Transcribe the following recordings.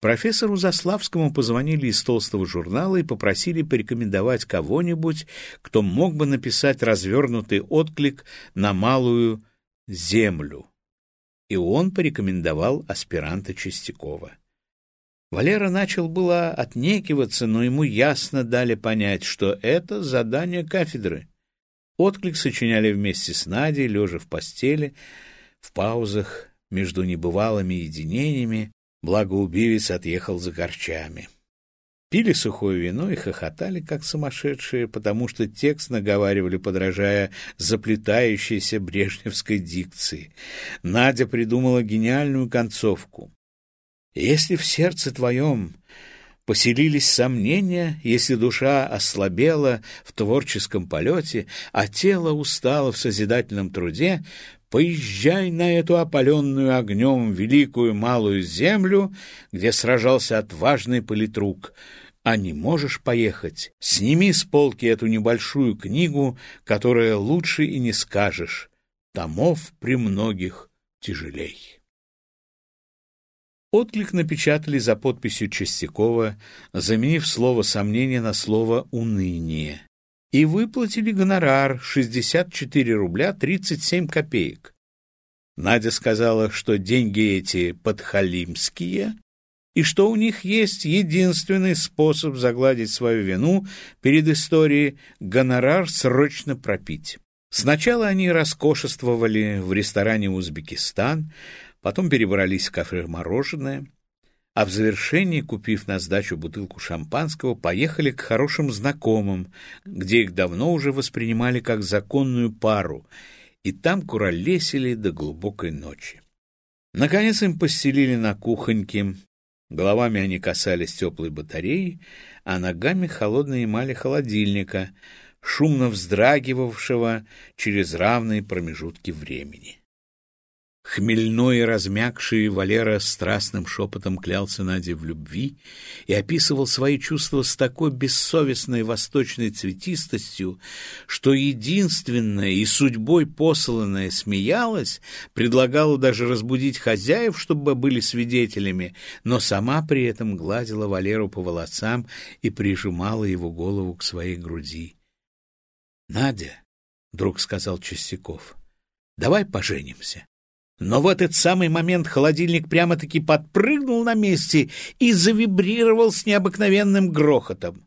Профессору Заславскому позвонили из толстого журнала и попросили порекомендовать кого-нибудь, кто мог бы написать развернутый отклик на малую землю. И он порекомендовал аспиранта Чистякова. Валера начал было отнекиваться, но ему ясно дали понять, что это задание кафедры. Отклик сочиняли вместе с Надей, лежа в постели, в паузах между небывалыми единениями, благо убивец отъехал за корчами. Пили сухое вино и хохотали, как сумасшедшие, потому что текст наговаривали, подражая заплетающейся брежневской дикции. Надя придумала гениальную концовку. «Если в сердце твоем поселились сомнения, если душа ослабела в творческом полете, а тело устало в созидательном труде, поезжай на эту опаленную огнем великую малую землю, где сражался отважный политрук. А не можешь поехать? Сними с полки эту небольшую книгу, которая лучше и не скажешь. Томов при многих тяжелей. Отклик напечатали за подписью Чистякова, заменив слово «сомнение» на слово «уныние» и выплатили гонорар 64 рубля 37 копеек. Надя сказала, что деньги эти подхалимские, и что у них есть единственный способ загладить свою вину перед историей — гонорар срочно пропить. Сначала они роскошествовали в ресторане «Узбекистан», потом перебрались в кафе «Мороженое», а в завершении, купив на сдачу бутылку шампанского, поехали к хорошим знакомым, где их давно уже воспринимали как законную пару, и там куролесили до глубокой ночи. Наконец им постелили на кухоньке, головами они касались теплой батареи, а ногами холодной эмали холодильника, шумно вздрагивавшего через равные промежутки времени. Хмельной и размягший Валера страстным шепотом клялся Наде в любви и описывал свои чувства с такой бессовестной восточной цветистостью, что единственная и судьбой посланная смеялась, предлагала даже разбудить хозяев, чтобы были свидетелями, но сама при этом гладила Валеру по волосам и прижимала его голову к своей груди. — Надя, — вдруг сказал Чистяков, — давай поженимся. Но в этот самый момент холодильник прямо-таки подпрыгнул на месте и завибрировал с необыкновенным грохотом.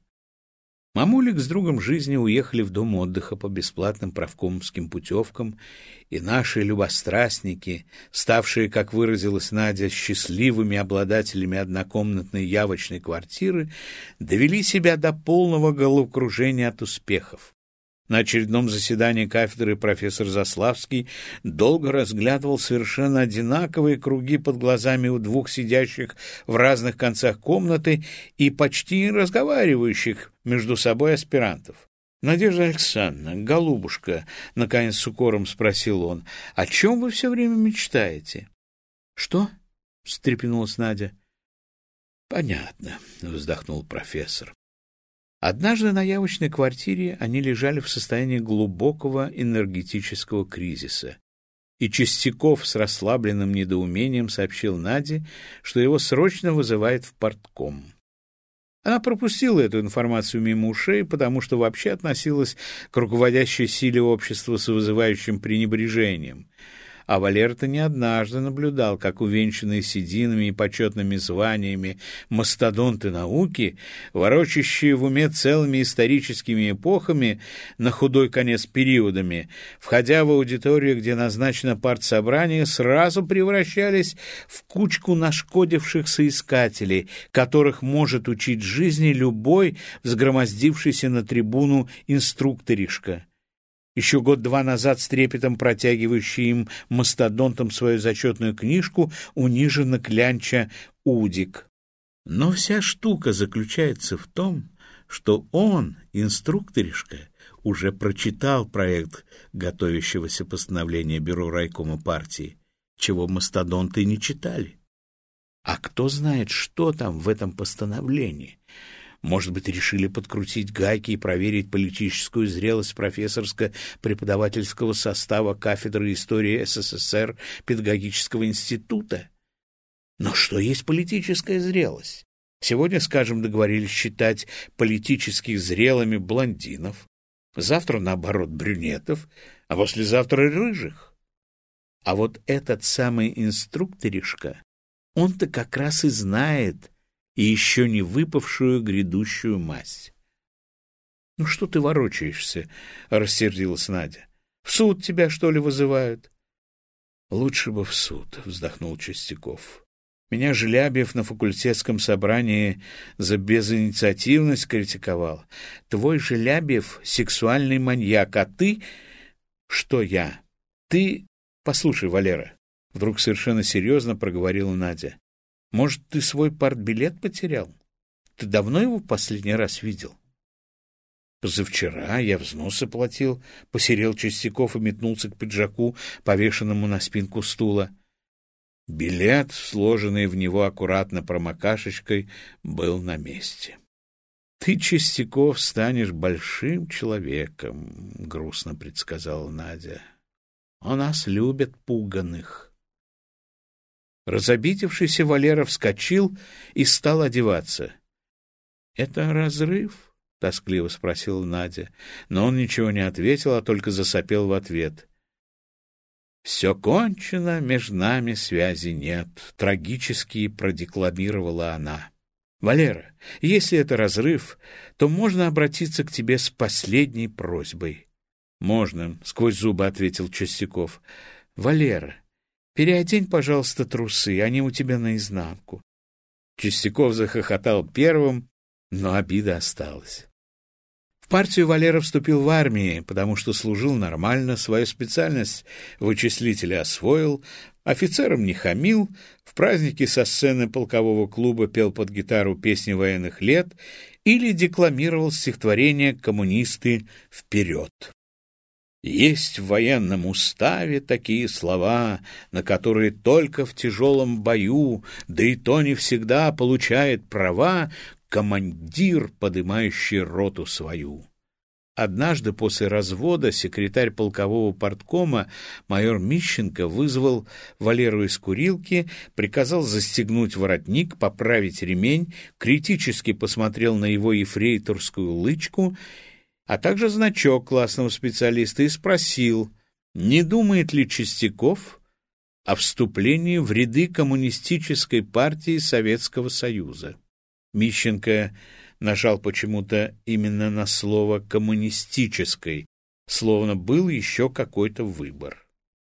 Мамулик с другом жизни уехали в дом отдыха по бесплатным правкомским путевкам, и наши любострастники, ставшие, как выразилась Надя, счастливыми обладателями однокомнатной явочной квартиры, довели себя до полного головокружения от успехов. На очередном заседании кафедры профессор Заславский долго разглядывал совершенно одинаковые круги под глазами у двух сидящих в разных концах комнаты и почти разговаривающих между собой аспирантов. «Надежда Александровна, голубушка», — наконец с укором спросил он, — «о чем вы все время мечтаете?» «Что?» — встрепенулась Надя. «Понятно», — вздохнул профессор. Однажды на явочной квартире они лежали в состоянии глубокого энергетического кризиса. И Чистяков с расслабленным недоумением сообщил Наде, что его срочно вызывает в портком. Она пропустила эту информацию мимо ушей, потому что вообще относилась к руководящей силе общества с вызывающим пренебрежением — а Валерта не однажды наблюдал, как увенчанные сединами и почетными званиями мастодонты науки, ворочащие в уме целыми историческими эпохами на худой конец периодами, входя в аудиторию, где назначено партсобрание, сразу превращались в кучку нашкодивших соискателей, которых может учить жизни любой взгромоздившийся на трибуну инструкторишка еще год-два назад с трепетом протягивающий им мастодонтом свою зачетную книжку, униженно клянча Удик. Но вся штука заключается в том, что он, инструкторишка, уже прочитал проект готовящегося постановления Бюро райкома партии, чего мастодонты не читали. А кто знает, что там в этом постановлении? Может быть, решили подкрутить гайки и проверить политическую зрелость профессорско-преподавательского состава кафедры истории СССР Педагогического института? Но что есть политическая зрелость? Сегодня, скажем, договорились считать политически зрелыми блондинов, завтра, наоборот, брюнетов, а послезавтра рыжих. А вот этот самый инструкторишка, он-то как раз и знает и еще не выпавшую грядущую мазь. — Ну что ты ворочаешься? — рассердилась Надя. — В суд тебя, что ли, вызывают? — Лучше бы в суд, — вздохнул Чистяков. Меня Желябьев на факультетском собрании за безинициативность критиковал. Твой Желябьев — сексуальный маньяк, а ты... Что я? Ты... Послушай, Валера, — вдруг совершенно серьезно проговорила Надя. Может, ты свой партбилет потерял? Ты давно его в последний раз видел? Позавчера я взносы платил, посерел Чистяков и метнулся к пиджаку, повешенному на спинку стула. Билет, сложенный в него аккуратно промокашечкой, был на месте. — Ты, Чистяков, станешь большим человеком, — грустно предсказала Надя. — У нас любят пуганых. Разобидевшийся Валера вскочил и стал одеваться. — Это разрыв? — тоскливо спросила Надя, но он ничего не ответил, а только засопел в ответ. «Все кончено, между нами связи нет», — трагически продекламировала она. «Валера, если это разрыв, то можно обратиться к тебе с последней просьбой». «Можно», — сквозь зубы ответил Чистяков. «Валера, переодень, пожалуйста, трусы, они у тебя наизнанку». Чистяков захохотал первым, но обида осталась. В партию Валера вступил в армии, потому что служил нормально, свою специальность вычислителя освоил, офицерам не хамил, в празднике со сцены полкового клуба пел под гитару песни военных лет или декламировал стихотворение «Коммунисты вперед». Есть в военном уставе такие слова, на которые только в тяжелом бою, да и то не всегда получает права командир, подымающий роту свою. Однажды после развода секретарь полкового порткома майор Мищенко вызвал Валеру из курилки, приказал застегнуть воротник, поправить ремень, критически посмотрел на его ефрейторскую лычку, а также значок классного специалиста и спросил, не думает ли Чистяков о вступлении в ряды коммунистической партии Советского Союза. Мищенко нажал почему-то именно на слово «коммунистической», словно был еще какой-то выбор.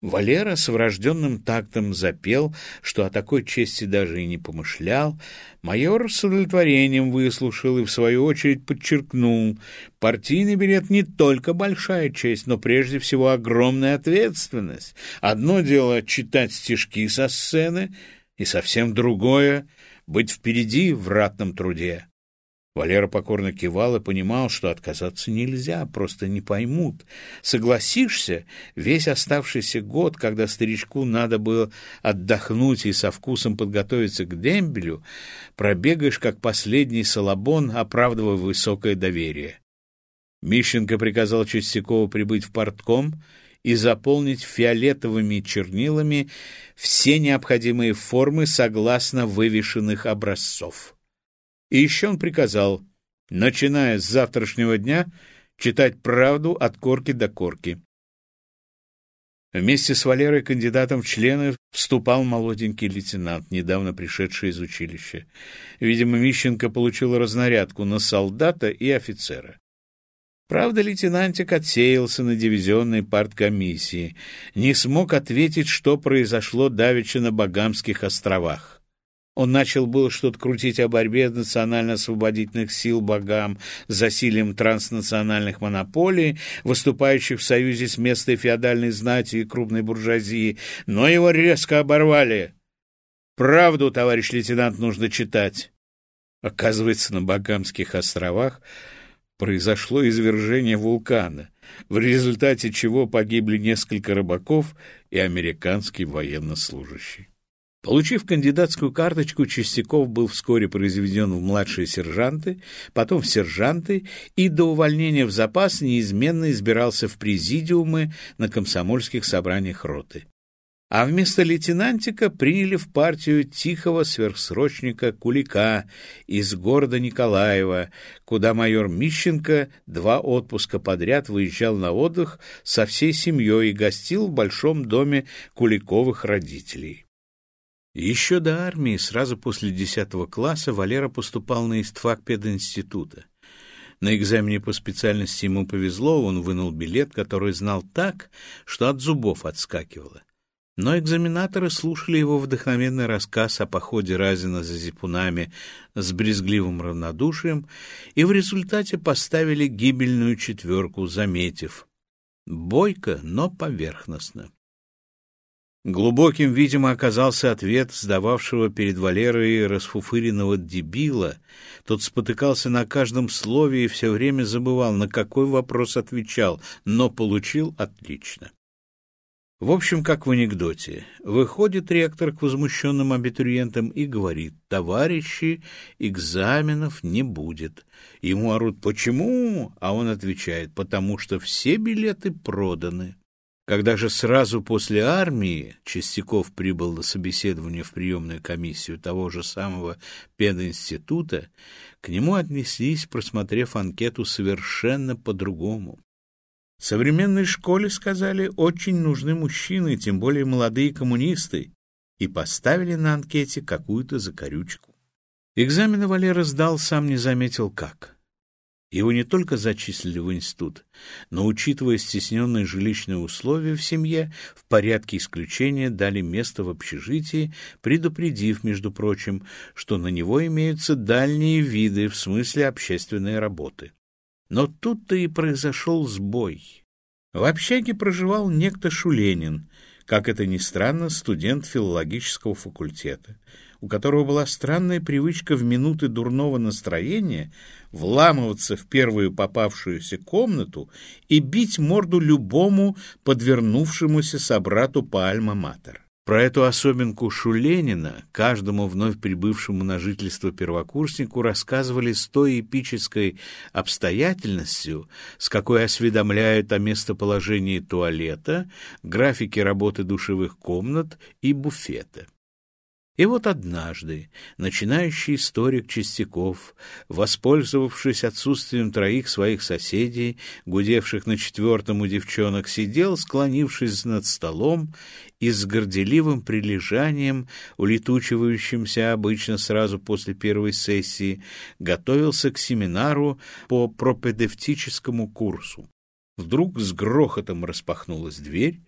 Валера с врожденным тактом запел, что о такой чести даже и не помышлял. Майор с удовлетворением выслушал и, в свою очередь, подчеркнул, партийный билет не только большая честь, но прежде всего огромная ответственность. Одно дело читать стишки со сцены, и совсем другое быть впереди в ратном труде. Валера покорно кивал и понимал, что отказаться нельзя, просто не поймут. Согласишься, весь оставшийся год, когда старичку надо было отдохнуть и со вкусом подготовиться к дембелю, пробегаешь, как последний салабон, оправдывая высокое доверие. Мищенко приказал Чистякову прибыть в портком и заполнить фиолетовыми чернилами все необходимые формы согласно вывешенных образцов. И еще он приказал, начиная с завтрашнего дня, читать правду от корки до корки. Вместе с Валерой кандидатом в члены вступал молоденький лейтенант, недавно пришедший из училища. Видимо, Мищенко получил разнарядку на солдата и офицера. Правда, лейтенантик отсеялся на дивизионной парткомиссии, не смог ответить, что произошло давеча на Багамских островах. Он начал было что-то крутить о борьбе национально-освободительных сил Багам с засилием транснациональных монополий, выступающих в союзе с местной феодальной знатью и крупной буржуазией, но его резко оборвали. «Правду, товарищ лейтенант, нужно читать». Оказывается, на Багамских островах произошло извержение вулкана, в результате чего погибли несколько рыбаков и американский военнослужащий. Получив кандидатскую карточку, Чистяков был вскоре произведен в младшие сержанты, потом в сержанты и до увольнения в запас неизменно избирался в президиумы на комсомольских собраниях роты. а вместо лейтенантика приняли в партию тихого сверхсрочника Кулика из города Николаева, куда майор Мищенко два отпуска подряд выезжал на отдых со всей семьей и гостил в большом доме Куликовых родителей. Еще до армии, сразу после 10 класса, Валера поступал на истфак пединститута. На экзамене по специальности ему повезло, он вынул билет, который знал так, что от зубов отскакивало. Но экзаменаторы слушали его вдохновенный рассказ о походе Разина за зипунами с брезгливым равнодушием и в результате поставили гибельную четверку, заметив «бойко, но поверхностно». Глубоким, видимо, оказался ответ сдававшего перед Валерой расфуфыренного дебила. Тот спотыкался на каждом слове и все время забывал, на какой вопрос отвечал, но получил отлично. В общем, как в анекдоте. Выходит ректор к возмущенным абитуриентам и говорит, «Товарищи, экзаменов не будет». Ему орут, «Почему?» А он отвечает, «Потому что все билеты проданы». Когда же сразу после армии Чистяков прибыл на собеседование в приемную комиссию того же самого пединститута, к нему отнеслись, просмотрев анкету совершенно по-другому. Современной школе, сказали, очень нужны мужчины, тем более молодые коммунисты, и поставили на анкете какую-то закорючку. Экзамены Валера сдал, сам не заметил как. Его не только зачислили в институт, но, учитывая стесненные жилищные условия в семье, в порядке исключения дали место в общежитии, предупредив, между прочим, что на него имеются дальние виды в смысле общественной работы. Но тут-то и произошел сбой. В общаге проживал некто Шуленин, как это ни странно, студент филологического факультета у которого была странная привычка в минуты дурного настроения вламываться в первую попавшуюся комнату и бить морду любому подвернувшемуся собрату по альма-матер. Про эту особенку Шуленина каждому вновь прибывшему на жительство первокурснику рассказывали с той эпической обстоятельностью, с какой осведомляют о местоположении туалета, графике работы душевых комнат и буфета. И вот однажды начинающий историк Чистяков, воспользовавшись отсутствием троих своих соседей, гудевших на четвертом у девчонок, сидел, склонившись над столом и с горделивым прилежанием, улетучивающимся обычно сразу после первой сессии, готовился к семинару по пропедевтическому курсу. Вдруг с грохотом распахнулась дверь,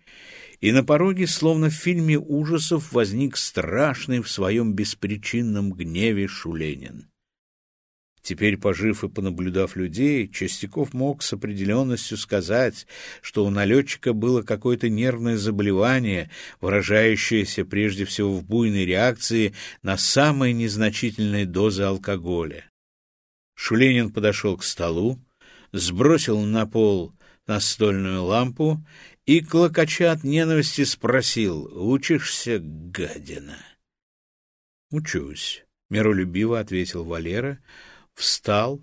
и на пороге, словно в фильме ужасов, возник страшный в своем беспричинном гневе Шуленин. Теперь, пожив и понаблюдав людей, Чистяков мог с определенностью сказать, что у налетчика было какое-то нервное заболевание, выражающееся прежде всего в буйной реакции на самые незначительные дозы алкоголя. Шуленин подошел к столу, сбросил на пол настольную лампу и, клокоча от ненависти, спросил, «Учишься, гадина?» «Учусь», — миролюбиво ответил Валера, встал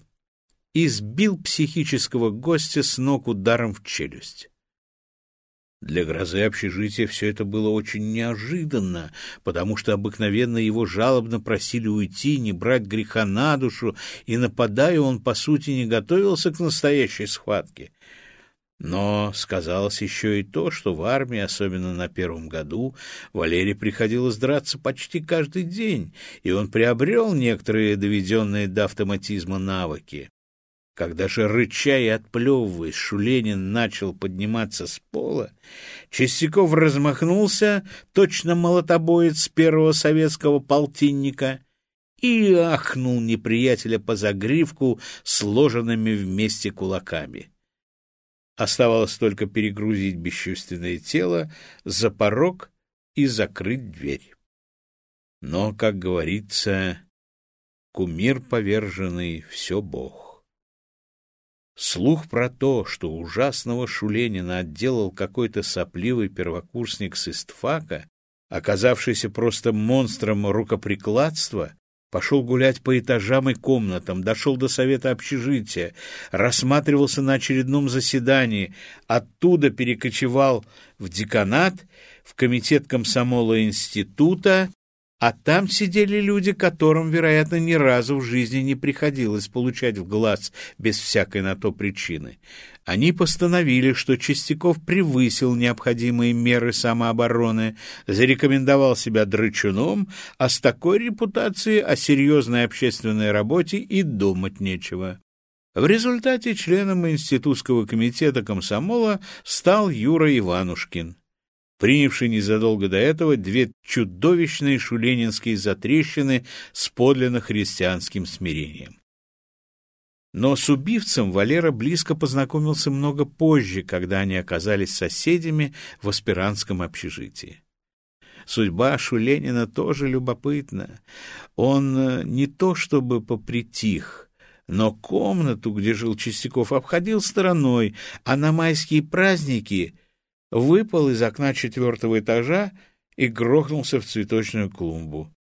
и сбил психического гостя с ног ударом в челюсть. Для грозы общежития все это было очень неожиданно, потому что обыкновенно его жалобно просили уйти, не брать греха на душу, и, нападая, он, по сути, не готовился к настоящей схватке. Но сказалось еще и то, что в армии, особенно на первом году, Валерий приходилось драться почти каждый день, и он приобрел некоторые доведенные до автоматизма навыки. Когда же, рыча и отплевываясь, Шуленин начал подниматься с пола, Чистяков размахнулся, точно молотобоец первого советского полтинника, и ахнул неприятеля по загривку сложенными вместе кулаками. Оставалось только перегрузить бесчувственное тело за порог и закрыть дверь. Но, как говорится, кумир поверженный — все Бог. Слух про то, что ужасного Шуленина отделал какой-то сопливый первокурсник с истфака, оказавшийся просто монстром рукоприкладства, Пошел гулять по этажам и комнатам, дошел до совета общежития, рассматривался на очередном заседании, оттуда перекочевал в деканат, в комитет комсомола института, а там сидели люди, которым, вероятно, ни разу в жизни не приходилось получать в глаз без всякой на то причины. Они постановили, что Чистяков превысил необходимые меры самообороны, зарекомендовал себя драчуном, а с такой репутацией о серьезной общественной работе и думать нечего. В результате членом Институтского комитета комсомола стал Юра Иванушкин принявший незадолго до этого две чудовищные шуленинские затрещины с подлинно христианским смирением. Но с убивцем Валера близко познакомился много позже, когда они оказались соседями в аспирантском общежитии. Судьба Шуленина тоже любопытна. Он э, не то чтобы попритих, но комнату, где жил Чистяков, обходил стороной, а на майские праздники выпал из окна четвертого этажа и грохнулся в цветочную клумбу.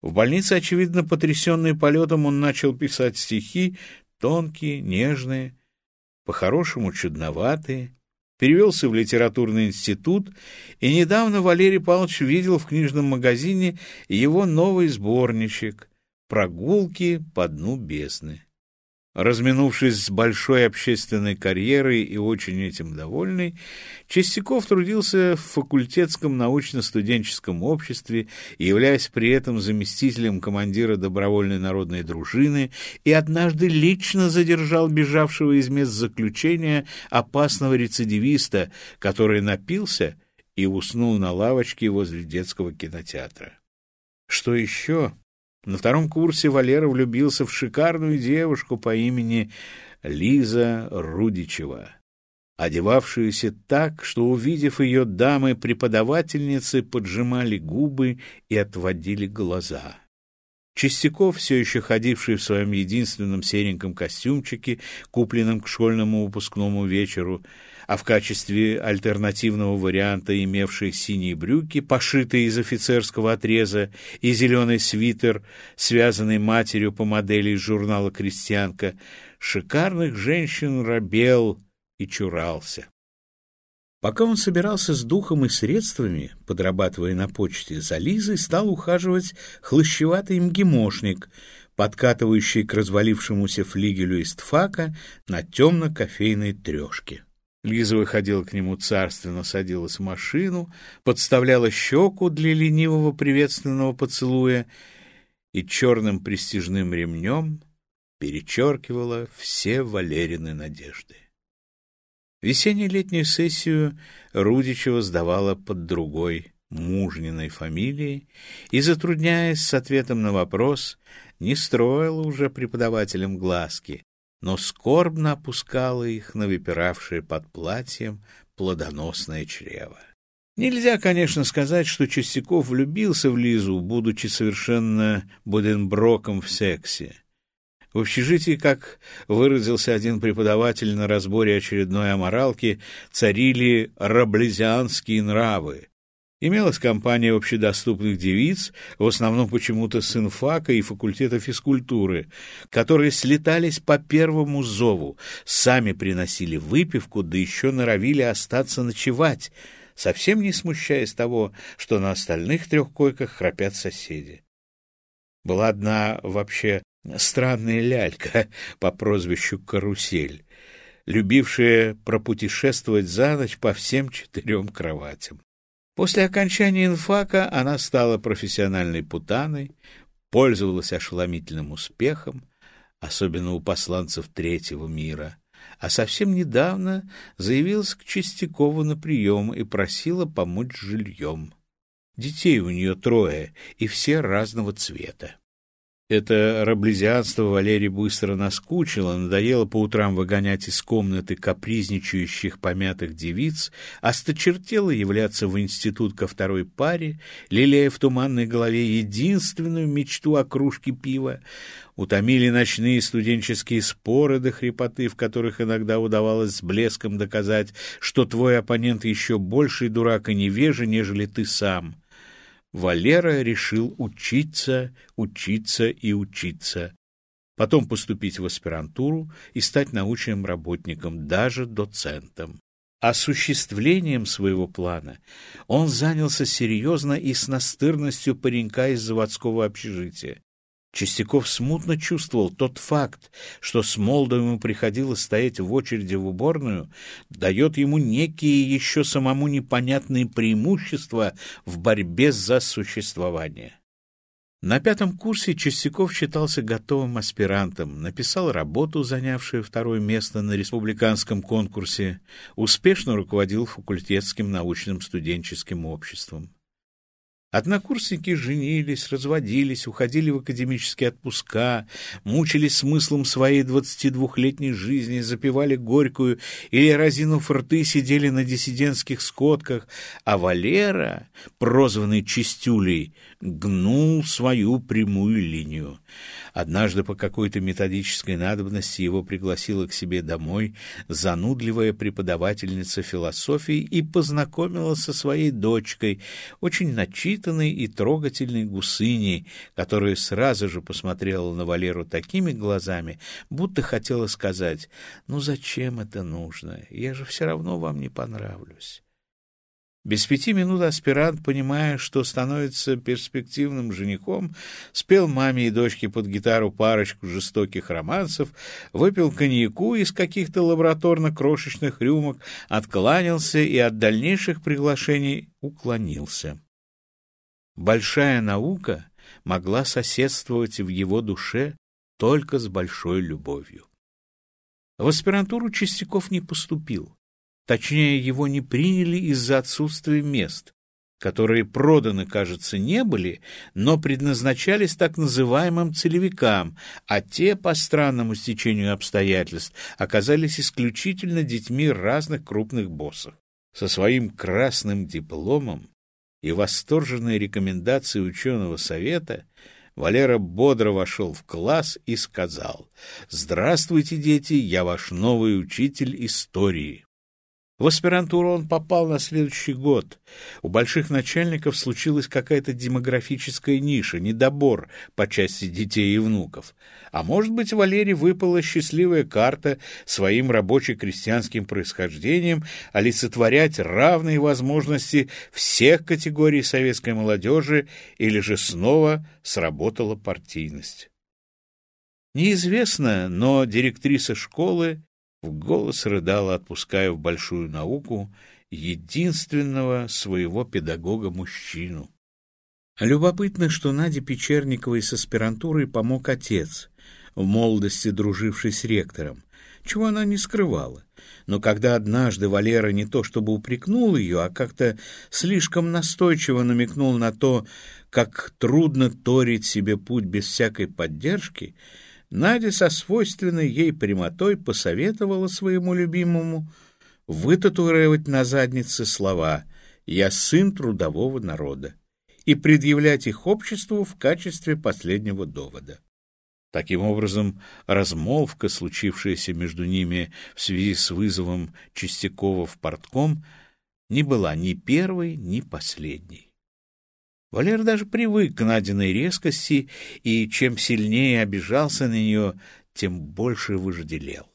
В больнице, очевидно, потрясенный полетом, он начал писать стихи, тонкие, нежные, по-хорошему чудноватые, перевелся в литературный институт, и недавно Валерий Павлович видел в книжном магазине его новый сборничек «Прогулки по дну бездны». Разминувшись с большой общественной карьерой и очень этим довольный, Чистяков трудился в факультетском научно-студенческом обществе, являясь при этом заместителем командира добровольной народной дружины и однажды лично задержал бежавшего из мест заключения опасного рецидивиста, который напился и уснул на лавочке возле детского кинотеатра. Что еще? На втором курсе Валера влюбился в шикарную девушку по имени Лиза Рудичева, одевавшуюся так, что, увидев ее, дамы-преподавательницы поджимали губы и отводили глаза. Чистяков, все еще ходивший в своем единственном сереньком костюмчике, купленном к школьному выпускному вечеру, а в качестве альтернативного варианта имевший синие брюки, пошитые из офицерского отреза, и зеленый свитер, связанный матерью по модели из журнала «Крестьянка», шикарных женщин робел и чурался. Пока он собирался с духом и средствами, подрабатывая на почте, за Лизой стал ухаживать хлыщеватый МГИМОшник, подкатывающий к развалившемуся флигелю истфака на темно-кофейной трешке. Лиза выходила к нему царственно, садилась в машину, подставляла щеку для ленивого приветственного поцелуя и черным престижным ремнем перечеркивала все Валерины надежды. Весенне-летнюю сессию Рудичева сдавала под другой, мужниной фамилией и, затрудняясь с ответом на вопрос, не строила уже преподавателям глазки, но скорбно опускала их на выпиравшее под платьем плодоносное чрево. Нельзя, конечно, сказать, что Чистяков влюбился в Лизу, будучи совершенно Буденброком в сексе. В общежитии, как выразился один преподаватель на разборе очередной аморалки, царили раблезианские нравы. Имелась компания общедоступных девиц, в основном почему-то с инфака и факультета физкультуры, которые слетались по первому зову, сами приносили выпивку, да еще норовили остаться ночевать, совсем не смущаясь того, что на остальных трех койках храпят соседи. Была одна вообще странная лялька по прозвищу Карусель, любившая пропутешествовать за ночь по всем четырем кроватям. После окончания инфака она стала профессиональной путаной, пользовалась ошеломительным успехом, особенно у посланцев третьего мира, а совсем недавно заявилась к Чистякову на прием и просила помочь с жильем. Детей у нее трое, и все разного цвета. Это раблезианство Валерий быстро наскучило, надоело по утрам выгонять из комнаты капризничающих помятых девиц, осточертело являться в институт ко второй паре, лелея в туманной голове единственную мечту о кружке пива, утомили ночные студенческие споры до хрипоты, в которых иногда удавалось с блеском доказать, что твой оппонент еще больший дурак и невежа, нежели ты сам — Валера решил учиться, учиться и учиться, потом поступить в аспирантуру и стать научным работником, даже доцентом. Осуществлением своего плана он занялся серьезно и с настырностью паренька из заводского общежития. Чистяков смутно чувствовал тот факт, что с Молдой ему приходилось стоять в очереди в уборную, дает ему некие еще самому непонятные преимущества в борьбе за существование. На пятом курсе Чистяков считался готовым аспирантом, написал работу, занявшую второе место на республиканском конкурсе, успешно руководил факультетским научным студенческим обществом. Однокурсники женились, разводились, уходили в академические отпуска, мучились смыслом своей двадцатидвухлетней жизни, запивали горькую или, разинув рты, сидели на диссидентских скотках, а Валера, прозванный Чистюлей, гнул свою прямую линию. Однажды по какой-то методической надобности его пригласила к себе домой занудливая преподавательница философии и познакомила со своей дочкой, очень начитанной и трогательной гусыней, которая сразу же посмотрела на Валеру такими глазами, будто хотела сказать «Ну зачем это нужно? Я же все равно вам не понравлюсь». Без пяти минут аспирант, понимая, что становится перспективным женихом, спел маме и дочке под гитару парочку жестоких романсов, выпил коньяку из каких-то лабораторно-крошечных рюмок, откланялся и от дальнейших приглашений уклонился. Большая наука могла соседствовать в его душе только с большой любовью. В аспирантуру Чистяков не поступил. Точнее, его не приняли из-за отсутствия мест, которые проданы, кажется, не были, но предназначались так называемым целевикам, а те, по странному стечению обстоятельств, оказались исключительно детьми разных крупных боссов. Со своим красным дипломом и восторженной рекомендацией ученого совета Валера бодро вошел в класс и сказал «Здравствуйте, дети, я ваш новый учитель истории». В аспирантуру он попал на следующий год. У больших начальников случилась какая-то демографическая ниша, недобор по части детей и внуков. А может быть, Валерий выпала счастливая карта своим рабоче-крестьянским происхождением олицетворять равные возможности всех категорий советской молодежи, или же снова сработала партийность. Неизвестно, но директриса школы в голос рыдала, отпуская в большую науку единственного своего педагога-мужчину. Любопытно, что Наде Печерниковой с аспирантурой помог отец, в молодости друживший с ректором, чего она не скрывала. Но когда однажды Валера не то чтобы упрекнул ее, а как-то слишком настойчиво намекнул на то, как трудно торить себе путь без всякой поддержки, Надя со свойственной ей прямотой посоветовала своему любимому вытатуировать на заднице слова «Я сын трудового народа» и предъявлять их обществу в качестве последнего довода. Таким образом, размолвка, случившаяся между ними в связи с вызовом Чистякова в портком, не была ни первой, ни последней. Валер даже привык к Надиной резкости, и чем сильнее обижался на нее, тем больше вожделел.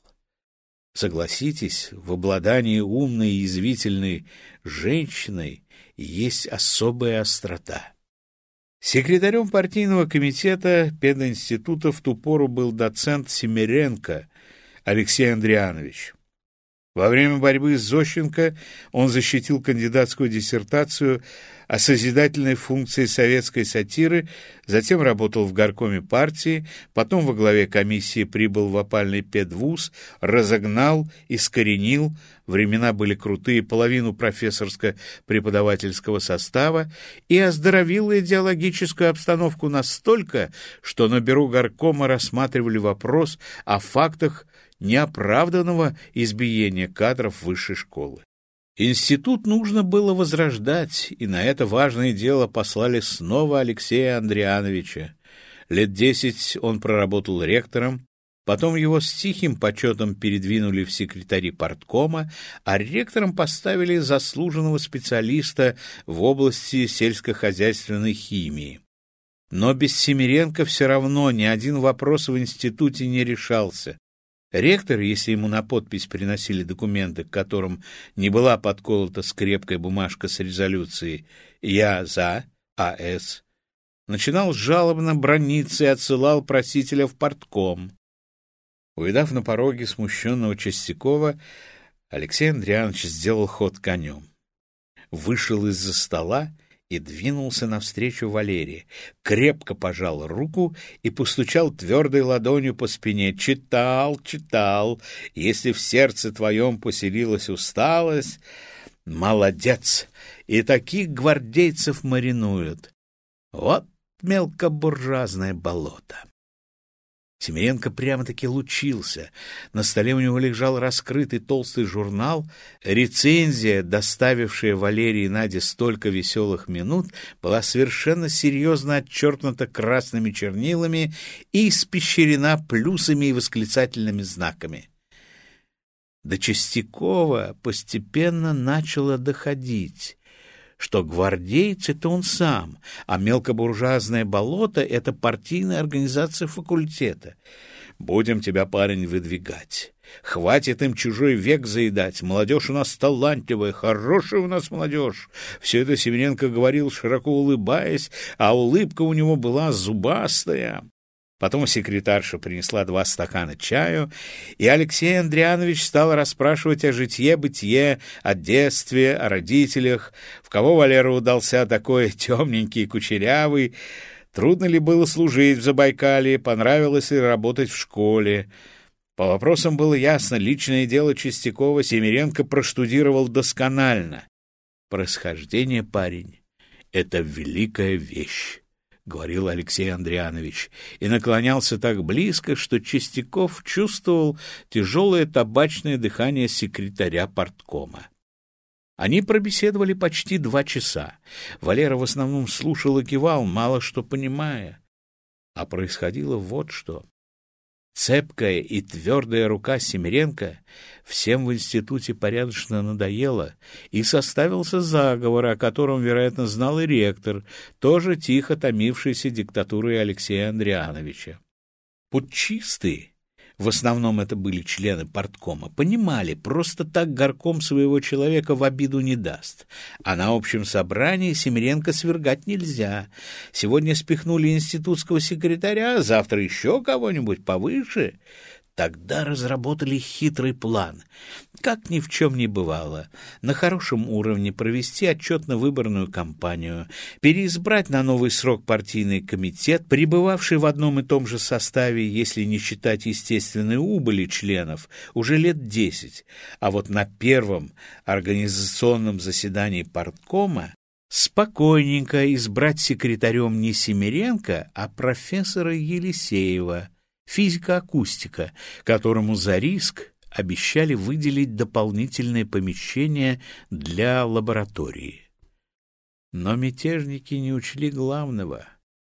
Согласитесь, в обладании умной и язвительной женщиной есть особая острота. Секретарем партийного комитета пединститута в ту пору был доцент Семеренко Алексей Андрианович. Во время борьбы с Зощенко он защитил кандидатскую диссертацию о созидательной функции советской сатиры, затем работал в горкоме партии, потом во главе комиссии прибыл в опальный педвуз, разогнал, искоренил, времена были крутые, половину профессорско-преподавательского состава и оздоровил идеологическую обстановку настолько, что на бюро горкома рассматривали вопрос о фактах неоправданного избиения кадров высшей школы. Институт нужно было возрождать, и на это важное дело послали снова Алексея Андриановича. Лет десять он проработал ректором, потом его с тихим почетом передвинули в секретари порткома, а ректором поставили заслуженного специалиста в области сельскохозяйственной химии. Но без Семиренко все равно ни один вопрос в институте не решался. Ректор, если ему на подпись приносили документы, к которым не была подколота скрепкой бумажка с резолюцией «Я за А.С.», начинал жалобно брониться и отсылал просителя в портком. Увидав на пороге смущенного Чистякова, Алексей Андрианович сделал ход конем. Вышел из-за стола и двинулся навстречу Валерии, крепко пожал руку и постучал твердой ладонью по спине. «Читал, читал, если в сердце твоем поселилась усталость, молодец, и таких гвардейцев маринуют. Вот мелкобуржуазное болото». Семеренко прямо-таки лучился. На столе у него лежал раскрытый толстый журнал. Рецензия, доставившая Валерии и Наде столько веселых минут, была совершенно серьезно отчеркнута красными чернилами и испещрена плюсами и восклицательными знаками. До Чистякова постепенно начало доходить что гвардейц — это он сам, а мелкобуржуазное болото — это партийная организация факультета. Будем тебя, парень, выдвигать. Хватит им чужой век заедать. Молодежь у нас талантливая, хорошая у нас молодежь. Все это Семененко говорил, широко улыбаясь, а улыбка у него была зубастая. Потом секретарша принесла два стакана чаю, и Алексей Андрианович стал расспрашивать о житье-бытие, о детстве, о родителях, в кого Валера удался такой темненький кучерявый, трудно ли было служить в Забайкале, понравилось ли работать в школе. По вопросам было ясно, личное дело Чистякова Семиренко проштудировал досконально. Происхождение парень — это великая вещь. — говорил Алексей Андрианович, и наклонялся так близко, что Чистяков чувствовал тяжелое табачное дыхание секретаря порткома. Они пробеседовали почти два часа. Валера в основном слушал и кивал, мало что понимая. А происходило вот что. Цепкая и твердая рука Семеренко всем в институте порядочно надоела, и составился заговор, о котором, вероятно, знал и ректор, тоже тихо томившийся диктатурой Алексея Андриановича. Путчистые в основном это были члены парткома, понимали, просто так горком своего человека в обиду не даст. А на общем собрании Семеренко свергать нельзя. Сегодня спихнули институтского секретаря, завтра еще кого-нибудь повыше. Тогда разработали хитрый план. Как ни в чем не бывало, на хорошем уровне провести отчетно-выборную кампанию, переизбрать на новый срок партийный комитет, пребывавший в одном и том же составе, если не считать естественной убыли членов, уже лет десять, а вот на первом организационном заседании парткома спокойненько избрать секретарем не Семеренко, а профессора Елисеева – физика-акустика, которому за риск обещали выделить дополнительное помещение для лаборатории. Но мятежники не учли главного.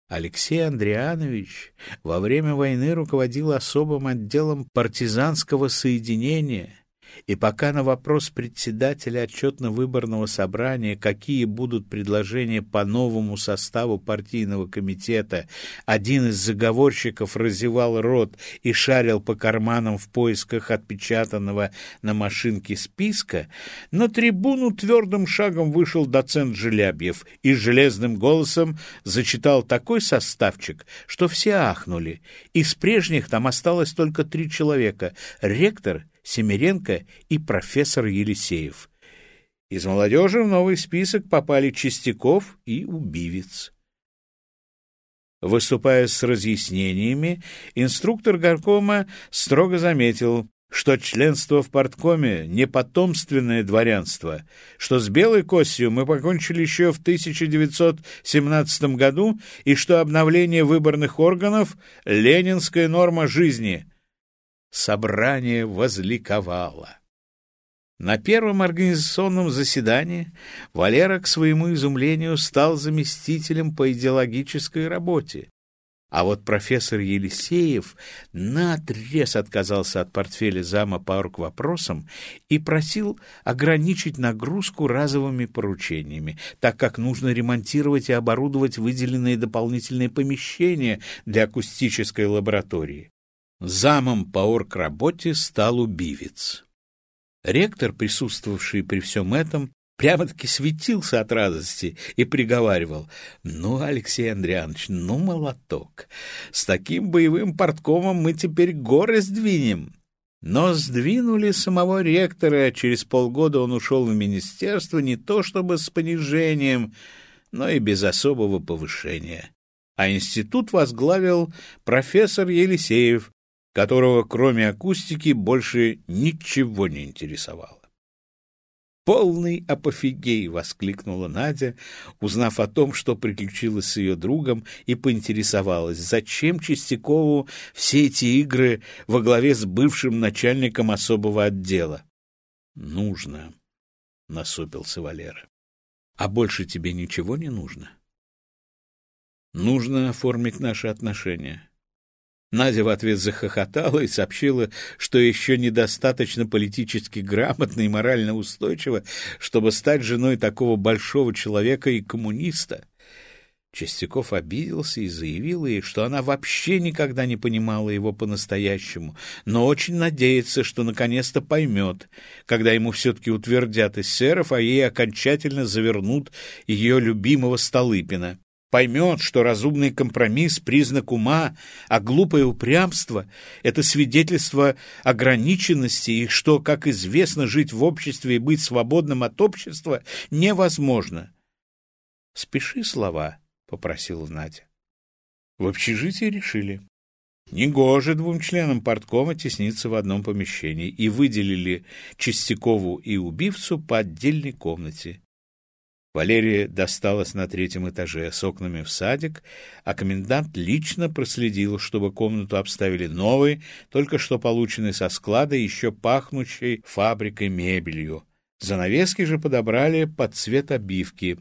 Алексей Андрианович во время войны руководил особым отделом партизанского соединения — и пока на вопрос председателя отчетно-выборного собрания, какие будут предложения по новому составу партийного комитета, один из заговорщиков разевал рот и шарил по карманам в поисках отпечатанного на машинке списка, на трибуну твердым шагом вышел доцент Желябьев и железным голосом зачитал такой составчик, что все ахнули. Из прежних там осталось только три человека — ректор Семеренко и профессор Елисеев. Из молодежи в новый список попали Чистяков и Убивец. Выступая с разъяснениями, инструктор горкома строго заметил, что членство в парткоме — не потомственное дворянство, что с белой костью мы покончили еще в 1917 году и что обновление выборных органов — ленинская норма жизни, собрание возликовало. На первом организационном заседании Валера, к своему изумлению, стал заместителем по идеологической работе, а вот профессор Елисеев наотрез отказался от портфеля зама по вопросам и просил ограничить нагрузку разовыми поручениями, так как нужно ремонтировать и оборудовать выделенные дополнительные помещения для акустической лаборатории. Замом по оргработе стал убивец. Ректор, присутствовавший при всем этом, прямо-таки светился от радости и приговаривал, «Ну, Алексей Андрианович, ну, молоток! С таким боевым порткомом мы теперь горы сдвинем!» Но сдвинули самого ректора, через полгода он ушел в министерство не то чтобы с понижением, но и без особого повышения. А институт возглавил профессор Елисеев, которого кроме акустики больше ничего не интересовало. «Полный апофигей!» — воскликнула Надя, узнав о том, что приключилось с ее другом, и поинтересовалась, зачем Чистякову все эти игры во главе с бывшим начальником особого отдела. «Нужно», — насупился Валера. «А больше тебе ничего не нужно?» «Нужно оформить наши отношения». Надя в ответ захохотала и сообщила, что еще недостаточно политически грамотна и морально устойчива, чтобы стать женой такого большого человека и коммуниста. Чистяков обиделся и заявил ей, что она вообще никогда не понимала его по-настоящему, но очень надеется, что наконец-то поймет, когда ему все-таки утвердят эсеров, а ей окончательно завернут ее любимого Столыпина поймет, что разумный компромисс — признак ума, а глупое упрямство — это свидетельство ограниченности, и что, как известно, жить в обществе и быть свободным от общества невозможно. — Спеши слова, — попросила Надя. В общежитии решили. Негоже двум членам порткома тесниться в одном помещении и выделили Чистякову и убивцу по отдельной комнате. Валерия досталась на третьем этаже с окнами в садик, а комендант лично проследил, чтобы комнату обставили новой, только что полученной со склада, еще пахнущей фабрикой мебелью. Занавески же подобрали под цвет обивки,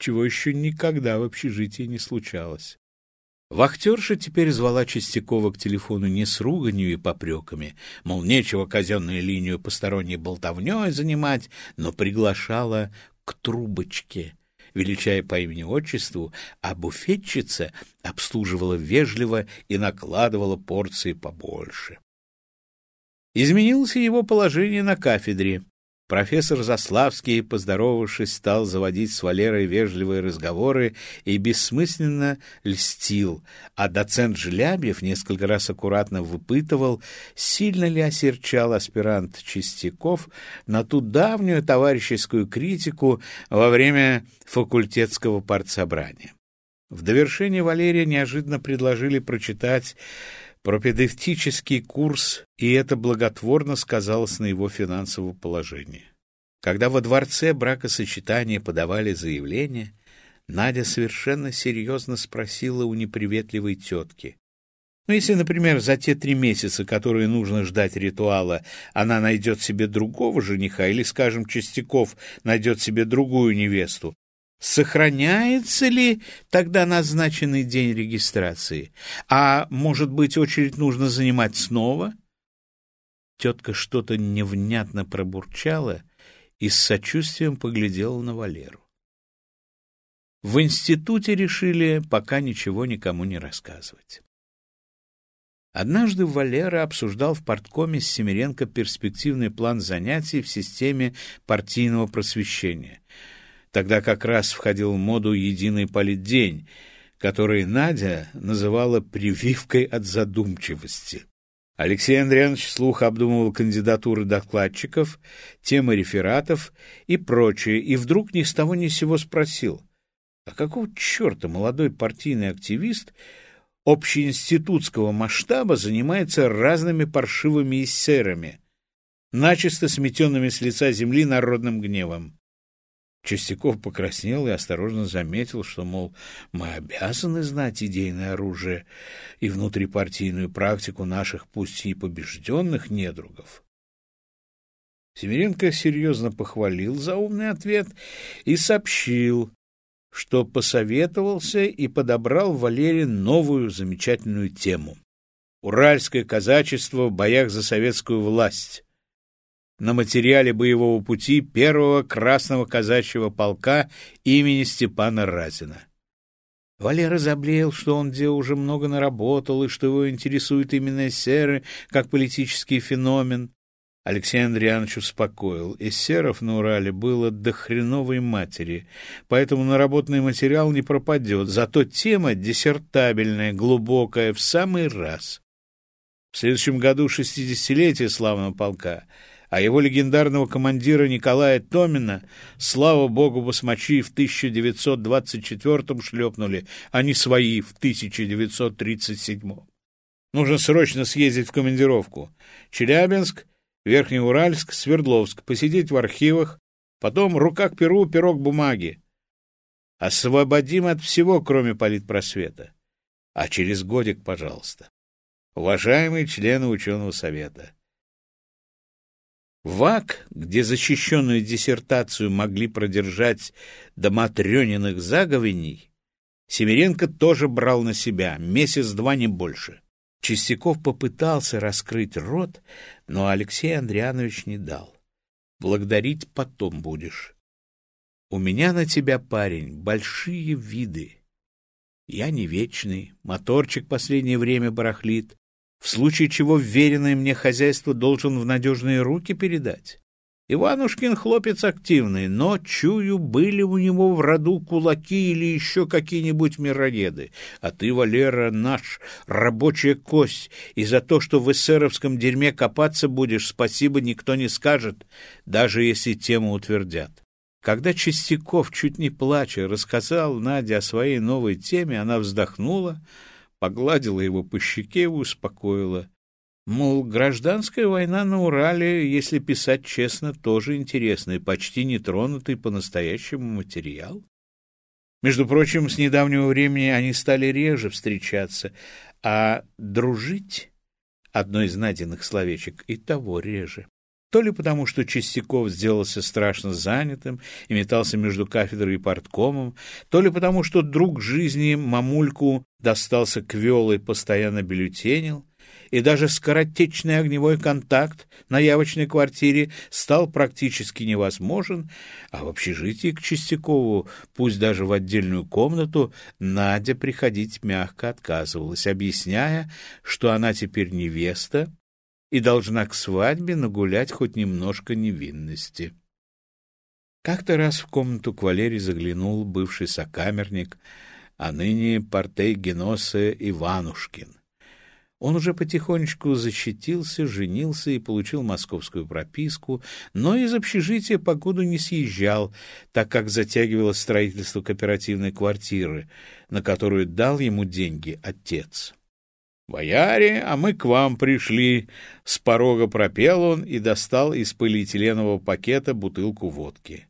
чего еще никогда в общежитии не случалось. Вахтерша теперь звала Чистякова к телефону не с руганью и попреками, мол, нечего казенную линию посторонней болтовней занимать, но приглашала к трубочке, величая по имени-отчеству, а буфетчица обслуживала вежливо и накладывала порции побольше. Изменилось его положение на кафедре. Профессор Заславский, поздоровавшись, стал заводить с Валерой вежливые разговоры и бессмысленно льстил, а доцент Жлябьев несколько раз аккуратно выпытывал, сильно ли осерчал аспирант Чистяков на ту давнюю товарищескую критику во время факультетского партсобрания. В довершение Валерия неожиданно предложили прочитать пропедевтический курс, и это благотворно сказалось на его финансовом положении. Когда во дворце бракосочетания подавали заявление, Надя совершенно серьезно спросила у неприветливой тетки. Ну, если, например, за те три месяца, которые нужно ждать ритуала, она найдет себе другого жениха, или, скажем, Чистяков найдет себе другую невесту, Сохраняется ли тогда назначенный день регистрации? А, может быть, очередь нужно занимать снова? Тетка что-то невнятно пробурчала и с сочувствием поглядела на Валеру. В институте решили пока ничего никому не рассказывать. Однажды Валера обсуждал в порткоме с Семиренко перспективный план занятий в системе партийного просвещения — Тогда как раз входил в моду единый политдень, который Надя называла прививкой от задумчивости. Алексей Андреевич слух обдумывал кандидатуры докладчиков, темы рефератов и прочее, и вдруг ни с того ни с сего спросил, а какого черта молодой партийный активист общеинститутского масштаба занимается разными паршивыми эсерами, начисто сметенными с лица земли народным гневом? Чистяков покраснел и осторожно заметил, что, мол, мы обязаны знать идейное оружие и внутрипартийную практику наших пусть и побежденных недругов. Семиренко серьезно похвалил за умный ответ и сообщил, что посоветовался и подобрал Валере новую замечательную тему — «Уральское казачество в боях за советскую власть» на материале боевого пути первого Красного казачьего полка имени Степана Разина. Валера заблеял, что он где уже много наработал, и что его интересует именно эсеры как политический феномен. Алексей Андрианович успокоил. Эсеров на Урале было до хреновой матери, поэтому наработанный материал не пропадет, зато тема диссертабельная, глубокая, в самый раз. В следующем году шестидесятилетие славного полка — а его легендарного командира Николая Томина, слава богу, басмачи в 1924-м шлепнули, а не свои в 1937-м. Нужно срочно съездить в командировку. Челябинск, Верхнеуральск, Свердловск, посидеть в архивах, потом рука к перу, пирог бумаги. Освободим от всего, кроме политпросвета. А через годик, пожалуйста. Уважаемые члены ученого совета, ВАК, где защищенную диссертацию могли продержать до матрёниных заговений, Семеренко тоже брал на себя, месяц-два не больше. Чистяков попытался раскрыть рот, но Алексей Андрианович не дал. Благодарить потом будешь. У меня на тебя, парень, большие виды. Я не вечный, моторчик последнее время барахлит, в случае чего вверенное мне хозяйство должен в надежные руки передать. Иванушкин хлопец активный, но, чую, были у него в роду кулаки или еще какие-нибудь мироеды. А ты, Валера, наш, рабочая кость, и за то, что в эсеровском дерьме копаться будешь, спасибо никто не скажет, даже если тему утвердят. Когда Чистяков, чуть не плача, рассказал Наде о своей новой теме, она вздохнула, погладила его по щеке и успокоила. Мол, гражданская война на Урале, если писать честно, тоже интересный, почти нетронутый по-настоящему материал. Между прочим, с недавнего времени они стали реже встречаться, а дружить — одно из найденных словечек, и того реже. То ли потому, что Чистяков сделался страшно занятым и метался между кафедрой и порткомом, то ли потому, что друг жизни мамульку достался квел и постоянно бюллетенил, и даже скоротечный огневой контакт на явочной квартире стал практически невозможен, а в общежитии к Чистякову, пусть даже в отдельную комнату, Надя приходить мягко отказывалась, объясняя, что она теперь невеста, и должна к свадьбе нагулять хоть немножко невинности. Как-то раз в комнату к Валерии заглянул бывший сокамерник, а ныне портей Геноса Иванушкин. Он уже потихонечку защитился, женился и получил московскую прописку, но из общежития покуда не съезжал, так как затягивалось строительство кооперативной квартиры, на которую дал ему деньги отец. «Бояре, а мы к вам пришли!» С порога пропел он и достал из полиэтиленового пакета бутылку водки.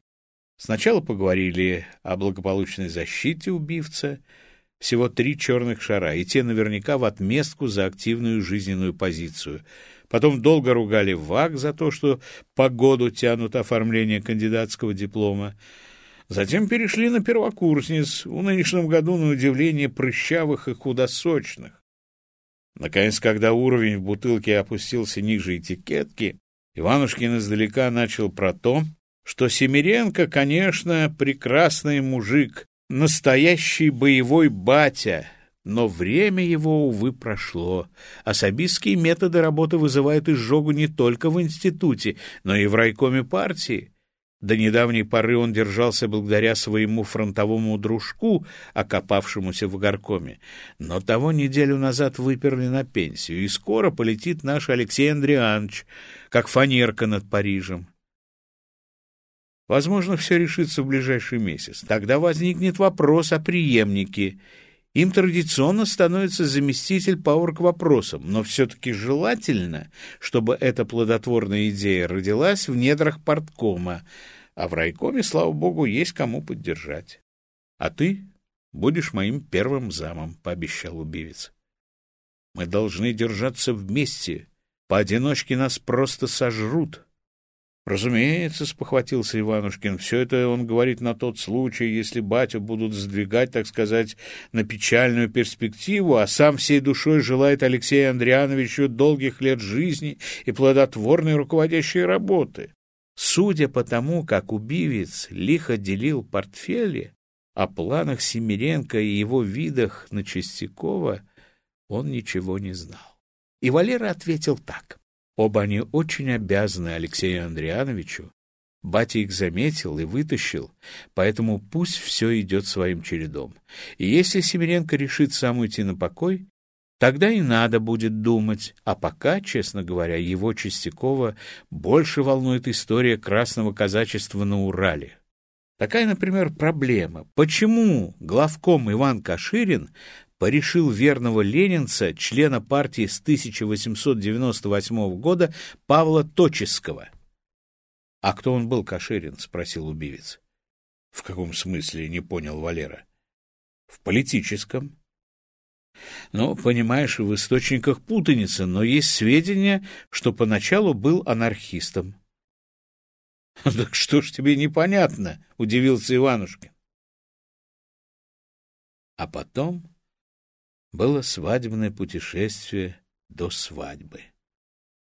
Сначала поговорили о благополучной защите убивца. Всего три черных шара, и те наверняка в отместку за активную жизненную позицию. Потом долго ругали ВАК за то, что по году тянут оформление кандидатского диплома. Затем перешли на первокурсниц, в нынешнем году, на удивление, прыщавых и худосочных. Наконец, когда уровень в бутылке опустился ниже этикетки, Иванушкин издалека начал про то, что Семиренко, конечно, прекрасный мужик, настоящий боевой батя, но время его, увы, прошло. Особистские методы работы вызывают изжогу не только в институте, но и в райкоме партии. До недавней поры он держался благодаря своему фронтовому дружку, окопавшемуся в горкоме, но того неделю назад выперли на пенсию, и скоро полетит наш Алексей Андрианович, как фанерка над Парижем. Возможно, все решится в ближайший месяц. Тогда возникнет вопрос о преемнике, им традиционно становится заместитель по вопросам, но все-таки желательно, чтобы эта плодотворная идея родилась в недрах порткома, а в райкоме, слава богу, есть кому поддержать. А ты будешь моим первым замом, — пообещал убивец. Мы должны держаться вместе. Поодиночке нас просто сожрут. Разумеется, спохватился Иванушкин, все это он говорит на тот случай, если батю будут сдвигать, так сказать, на печальную перспективу, а сам всей душой желает Алексею Андриановичу долгих лет жизни и плодотворной руководящей работы. Судя по тому, как убивец лихо делил портфели, о планах Семиренко и его видах на Чистякова он ничего не знал. И Валера ответил так. Оба они очень обязаны Алексею Андриановичу. Батя их заметил и вытащил, поэтому пусть все идет своим чередом. И если Семиренко решит сам уйти на покой, тогда и надо будет думать. А пока, честно говоря, его Чистякова больше волнует история красного казачества на Урале. Такая, например, проблема. Почему главком Иван Каширин порешил верного ленинца, члена партии с 1898 года Павла Точеского. — А кто он был, Каширин? — спросил убивец. — В каком смысле, — не понял Валера. — В политическом. — Ну, понимаешь, в источниках путаница, но есть сведения, что поначалу был анархистом. — Так что ж тебе непонятно? — удивился Иванушкин. А потом было свадебное путешествие до свадьбы.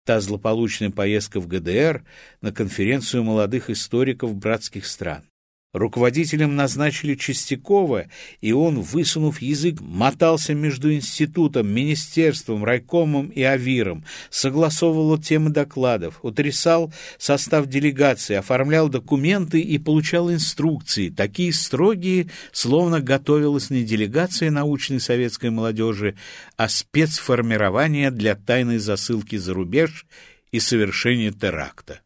Та злополучная поездка в ГДР на конференцию молодых историков братских стран. Руководителем назначили Чистякова, и он, высунув язык, мотался между институтом, министерством, райкомом и авиром, согласовывал темы докладов, утрясал состав делегации, оформлял документы и получал инструкции, такие строгие, словно готовилась не делегация научной советской молодежи, а спецформирование для тайной засылки за рубеж и совершения теракта.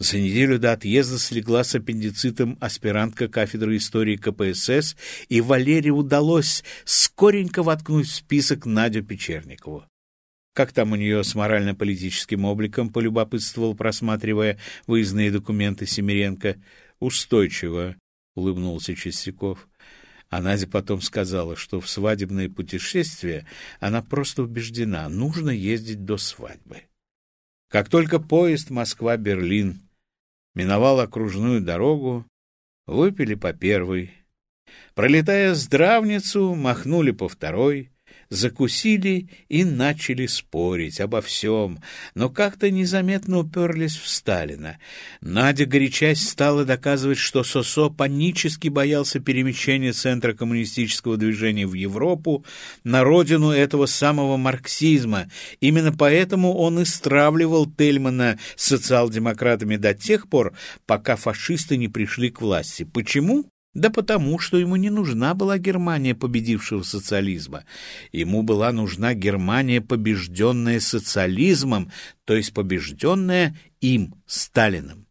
За неделю до отъезда слегла с аппендицитом аспирантка кафедры истории КПСС, и Валерии удалось скоренько воткнуть в список Надю Печерникову. Как там у нее с морально-политическим обликом, полюбопытствовал, просматривая выездные документы Семиренко. «Устойчиво», — улыбнулся Чистяков. А Надя потом сказала, что в свадебное путешествие она просто убеждена, нужно ездить до свадьбы. Как только поезд Москва-Берлин миновал окружную дорогу, выпили по первой. Пролетая здравницу, махнули по второй, закусили и начали спорить обо всем, но как-то незаметно уперлись в Сталина. Надя, горячась, стала доказывать, что Сосо панически боялся перемещения центра коммунистического движения в Европу на родину этого самого марксизма. Именно поэтому он и стравливал Тельмана социал-демократами до тех пор, пока фашисты не пришли к власти. Почему? Да потому, что ему не нужна была Германия победившего социализма. Ему была нужна Германия, побежденная социализмом, то есть побежденная им, Сталиным.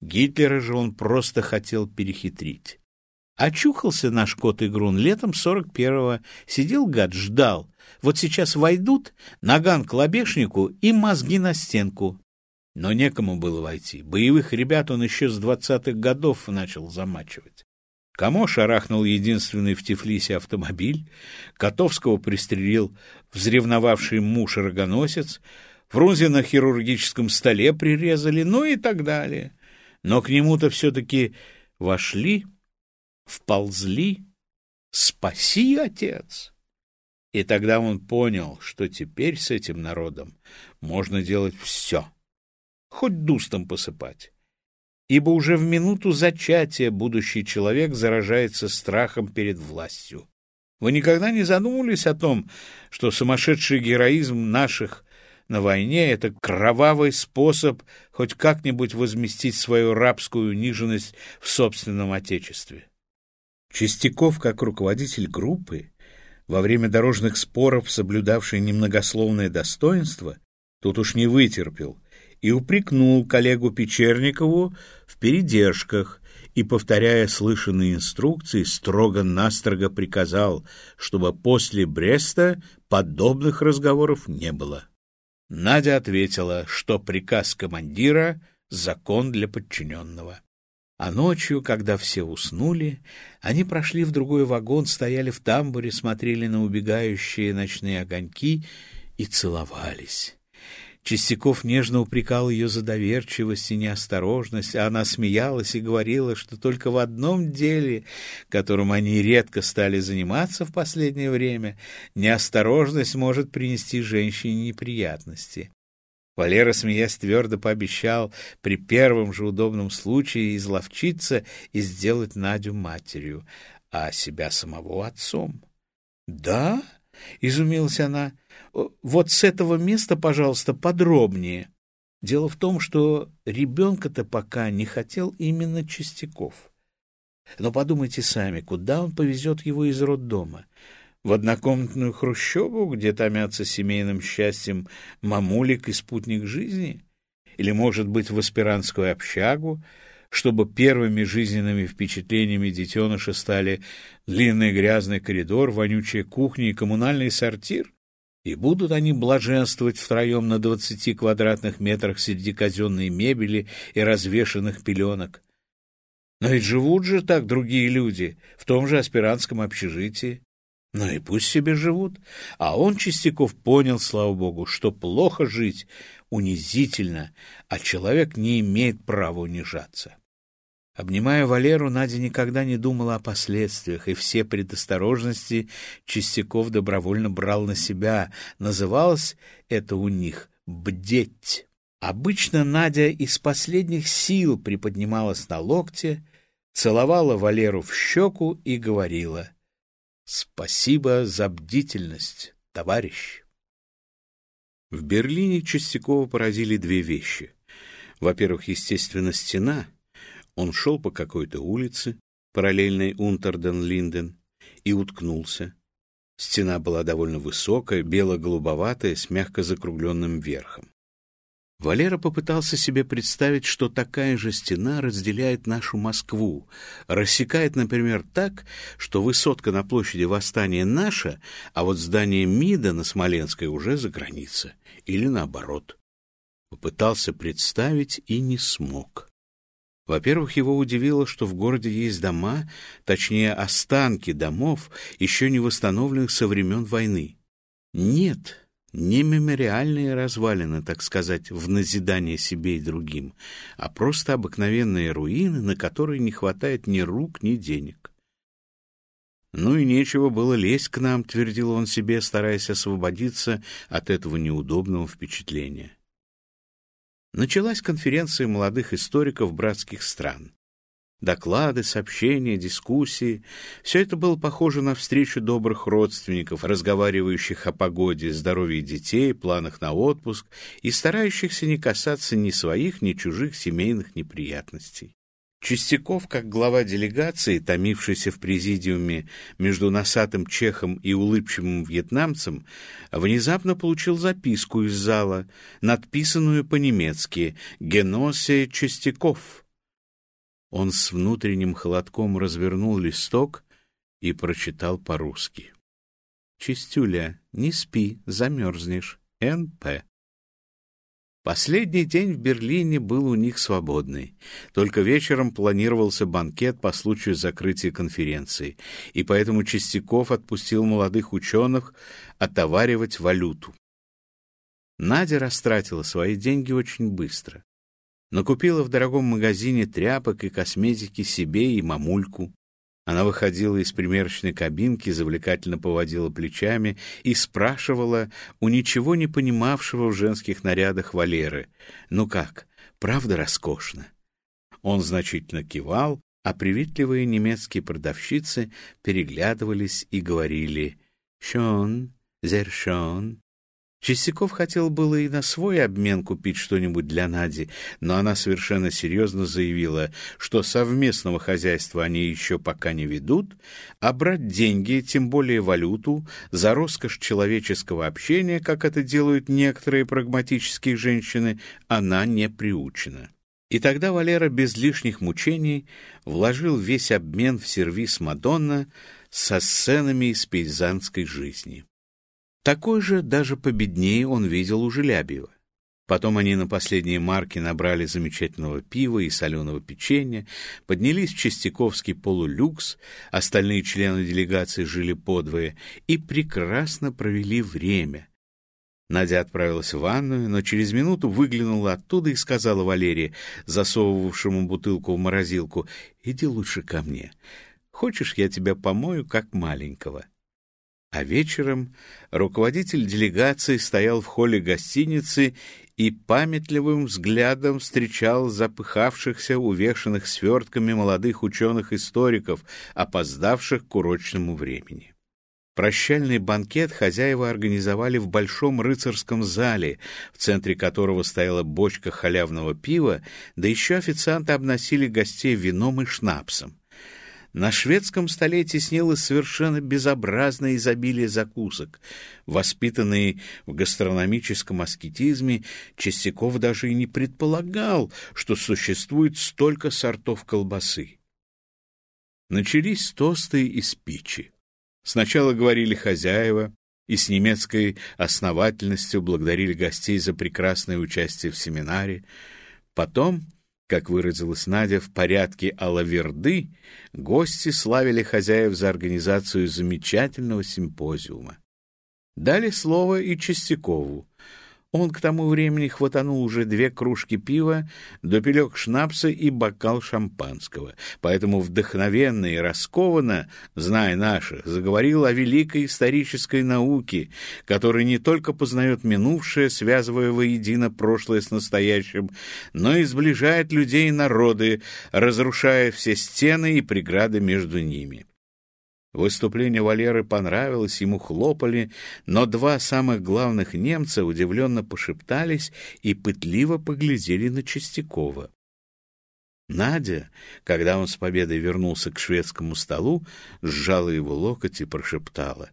Гитлера же он просто хотел перехитрить. Очухался наш кот Игрун летом 41-го, сидел гад, ждал. Вот сейчас войдут, наган к лобешнику и мозги на стенку. Но некому было войти. Боевых ребят он еще с двадцатых годов начал замачивать. Камо шарахнул единственный в Тифлисе автомобиль, Котовского пристрелил взревновавший муж-рогоносец, Фрунзе на хирургическом столе прирезали, ну и так далее. Но к нему-то все-таки вошли, вползли. «Спаси, отец!» И тогда он понял, что теперь с этим народом можно делать все — хоть дустом посыпать. Ибо уже в минуту зачатия будущий человек заражается страхом перед властью. Вы никогда не задумывались о том, что сумасшедший героизм наших на войне — это кровавый способ хоть как-нибудь возместить свою рабскую униженность в собственном отечестве? Чистяков, как руководитель группы, во время дорожных споров, соблюдавший немногословное достоинство, тут уж не вытерпел и упрекнул коллегу Печерникову в передержках и, повторяя слышанные инструкции, строго-настрого приказал, чтобы после Бреста подобных разговоров не было. Надя ответила, что приказ командира — закон для подчиненного. А ночью, когда все уснули, они прошли в другой вагон, стояли в тамбуре, смотрели на убегающие ночные огоньки и целовались. Чистяков нежно упрекал ее за доверчивость и неосторожность, а она смеялась и говорила, что только в одном деле, которым они редко стали заниматься в последнее время, неосторожность может принести женщине неприятности. Валера, смеясь, твердо пообещал при первом же удобном случае изловчиться и сделать Надю матерью. а себя самого отцом. «Да?» — изумилась она. «Вот с этого места, пожалуйста, подробнее». Дело в том, что ребенка-то пока не хотел именно Чистяков. Но подумайте сами, куда он повезет его из роддома? В однокомнатную хрущеву, где томятся семейным счастьем мамулик и спутник жизни? Или, может быть, в аспирантскую общагу, чтобы первыми жизненными впечатлениями детеныша стали длинный грязный коридор, вонючая кухня и коммунальный сортир? И будут они блаженствовать втроем на двадцати квадратных метрах среди казенной мебели и развешанных пеленок. Но ведь живут же так другие люди в том же аспирантском общежитии. Ну и пусть себе живут. А он, Чистяков, понял, слава богу, что плохо жить унизительно, а человек не имеет права унижаться. Обнимая Валеру, Надя никогда не думала о последствиях, и все предосторожности Чистяков добровольно брал на себя. Называлось это у них «бдеть». Обычно Надя из последних сил приподнималась на локте, целовала Валеру в щеку и говорила «Спасибо за бдительность, товарищ». В Берлине Чистякова поразили две вещи. Во-первых, естественно, стена — он шел по какой-то улице, параллельной Унтерден-Линден, и уткнулся. Стена была довольно высокая, бело-голубоватая, с мягко закругленным верхом. Валера попытался себе представить, что такая же стена разделяет нашу Москву, рассекает, например, так, что высотка на площади Восстания наша, а вот здание МИДа на Смоленской уже за граница, или наоборот. Попытался представить и не смог. Во-первых, его удивило, что в городе есть дома, точнее, останки домов, еще не восстановленных со времен войны. Нет, не мемориальные развалины, так сказать, в назидание себе и другим, а просто обыкновенные руины, на которые не хватает ни рук, ни денег. «Ну и нечего было лезть к нам», — твердил он себе, стараясь освободиться от этого неудобного впечатления. Началась конференция молодых историков братских стран. Доклады, сообщения, дискуссии — все это было похоже на встречу добрых родственников, разговаривающих о погоде, здоровье детей, планах на отпуск и старающихся не касаться ни своих, ни чужих семейных неприятностей. Чистяков, как глава делегации, томившийся в президиуме между носатым чехом и улыбчивым вьетнамцем, внезапно получил записку из зала, надписанную по-немецки «Геносе Чистяков». Он с внутренним холодком развернул листок и прочитал по-русски. «Чистюля, не спи, замерзнешь. Н.П.» Последний день в Берлине был у них свободный. Только вечером планировался банкет по случаю закрытия конференции, и поэтому Чистяков отпустил молодых ученых отоваривать валюту. Надя растратила свои деньги очень быстро. Накупила в дорогом магазине тряпок и косметики себе и мамульку. Она выходила из примерочной кабинки, завлекательно поводила плечами и спрашивала у ничего не понимавшего в женских нарядах Валеры. «Ну как, правда роскошно?» Он значительно кивал, а приветливые немецкие продавщицы переглядывались и говорили «Шон, зершон». Чистяков хотел было и на свой обмен купить что-нибудь для Нади, но она совершенно серьезно заявила, что совместного хозяйства они еще пока не ведут, а брать деньги, тем более валюту, за роскошь человеческого общения, как это делают некоторые прагматические женщины, она не приучена. И тогда Валера без лишних мучений вложил весь обмен в сервис Мадонна со сценами из пейзанской жизни. Такой же, даже победнее, он видел у Желябьева. Потом они на последние марки набрали замечательного пива и соленого печенья, поднялись в Чистяковский полулюкс, остальные члены делегации жили подвое и прекрасно провели время. Надя отправилась в ванную, но через минуту выглянула оттуда и сказала Валерии, засовывавшему бутылку в морозилку, «Иди лучше ко мне. Хочешь, я тебя помою, как маленького?» А вечером руководитель делегации стоял в холле гостиницы и памятливым взглядом встречал запыхавшихся, увешанных свертками молодых ученых-историков, опоздавших к урочному времени. Прощальный банкет хозяева организовали в большом рыцарском зале, в центре которого стояла бочка халявного пива, да еще официанты обносили гостей вином и шнапсом. На шведском столе теснилось совершенно безобразное изобилие закусок. Воспитанный в гастрономическом аскетизме, Чистяков даже и не предполагал, что существует столько сортов колбасы. Начались тосты и спичи. Сначала говорили хозяева, и с немецкой основательностью благодарили гостей за прекрасное участие в семинаре. Потом как выразилась Надя, в порядке алаверды, гости славили хозяев за организацию замечательного симпозиума. Дали слово и Чистякову, он к тому времени хватанул уже две кружки пива, допилек шнапса и бокал шампанского, поэтому вдохновенно и раскованно, зная наше, заговорил о великой исторической науке, которая не только познает минувшее, связывая воедино прошлое с настоящим, но и сближает людей и народы, разрушая все стены и преграды между ними. Выступление Валеры понравилось, ему хлопали, но два самых главных немца удивленно пошептались и пытливо поглядели на Чистякова. Надя, когда он с победой вернулся к шведскому столу, сжала его локоть и прошептала.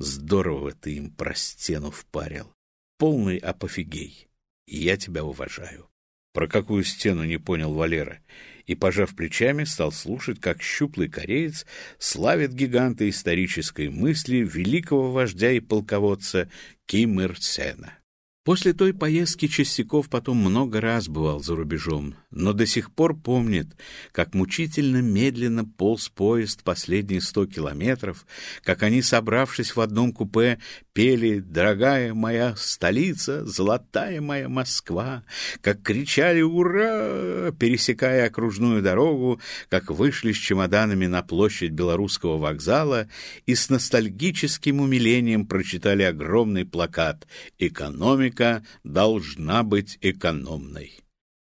«Здорово ты им про стену впарил. Полный апофигей. Я тебя уважаю». «Про какую стену?» — не понял Валера и, пожав плечами, стал слушать, как щуплый кореец славит гиганта исторической мысли великого вождя и полководца Ким Ир Сена. После той поездки Чистяков потом много раз бывал за рубежом, но до сих пор помнит, как мучительно медленно полз поезд последние сто километров, как они, собравшись в одном купе, пели «Дорогая моя столица, золотая моя Москва», как кричали «Ура!», пересекая окружную дорогу, как вышли с чемоданами на площадь Белорусского вокзала и с ностальгическим умилением прочитали огромный плакат «Экономика должна быть экономной.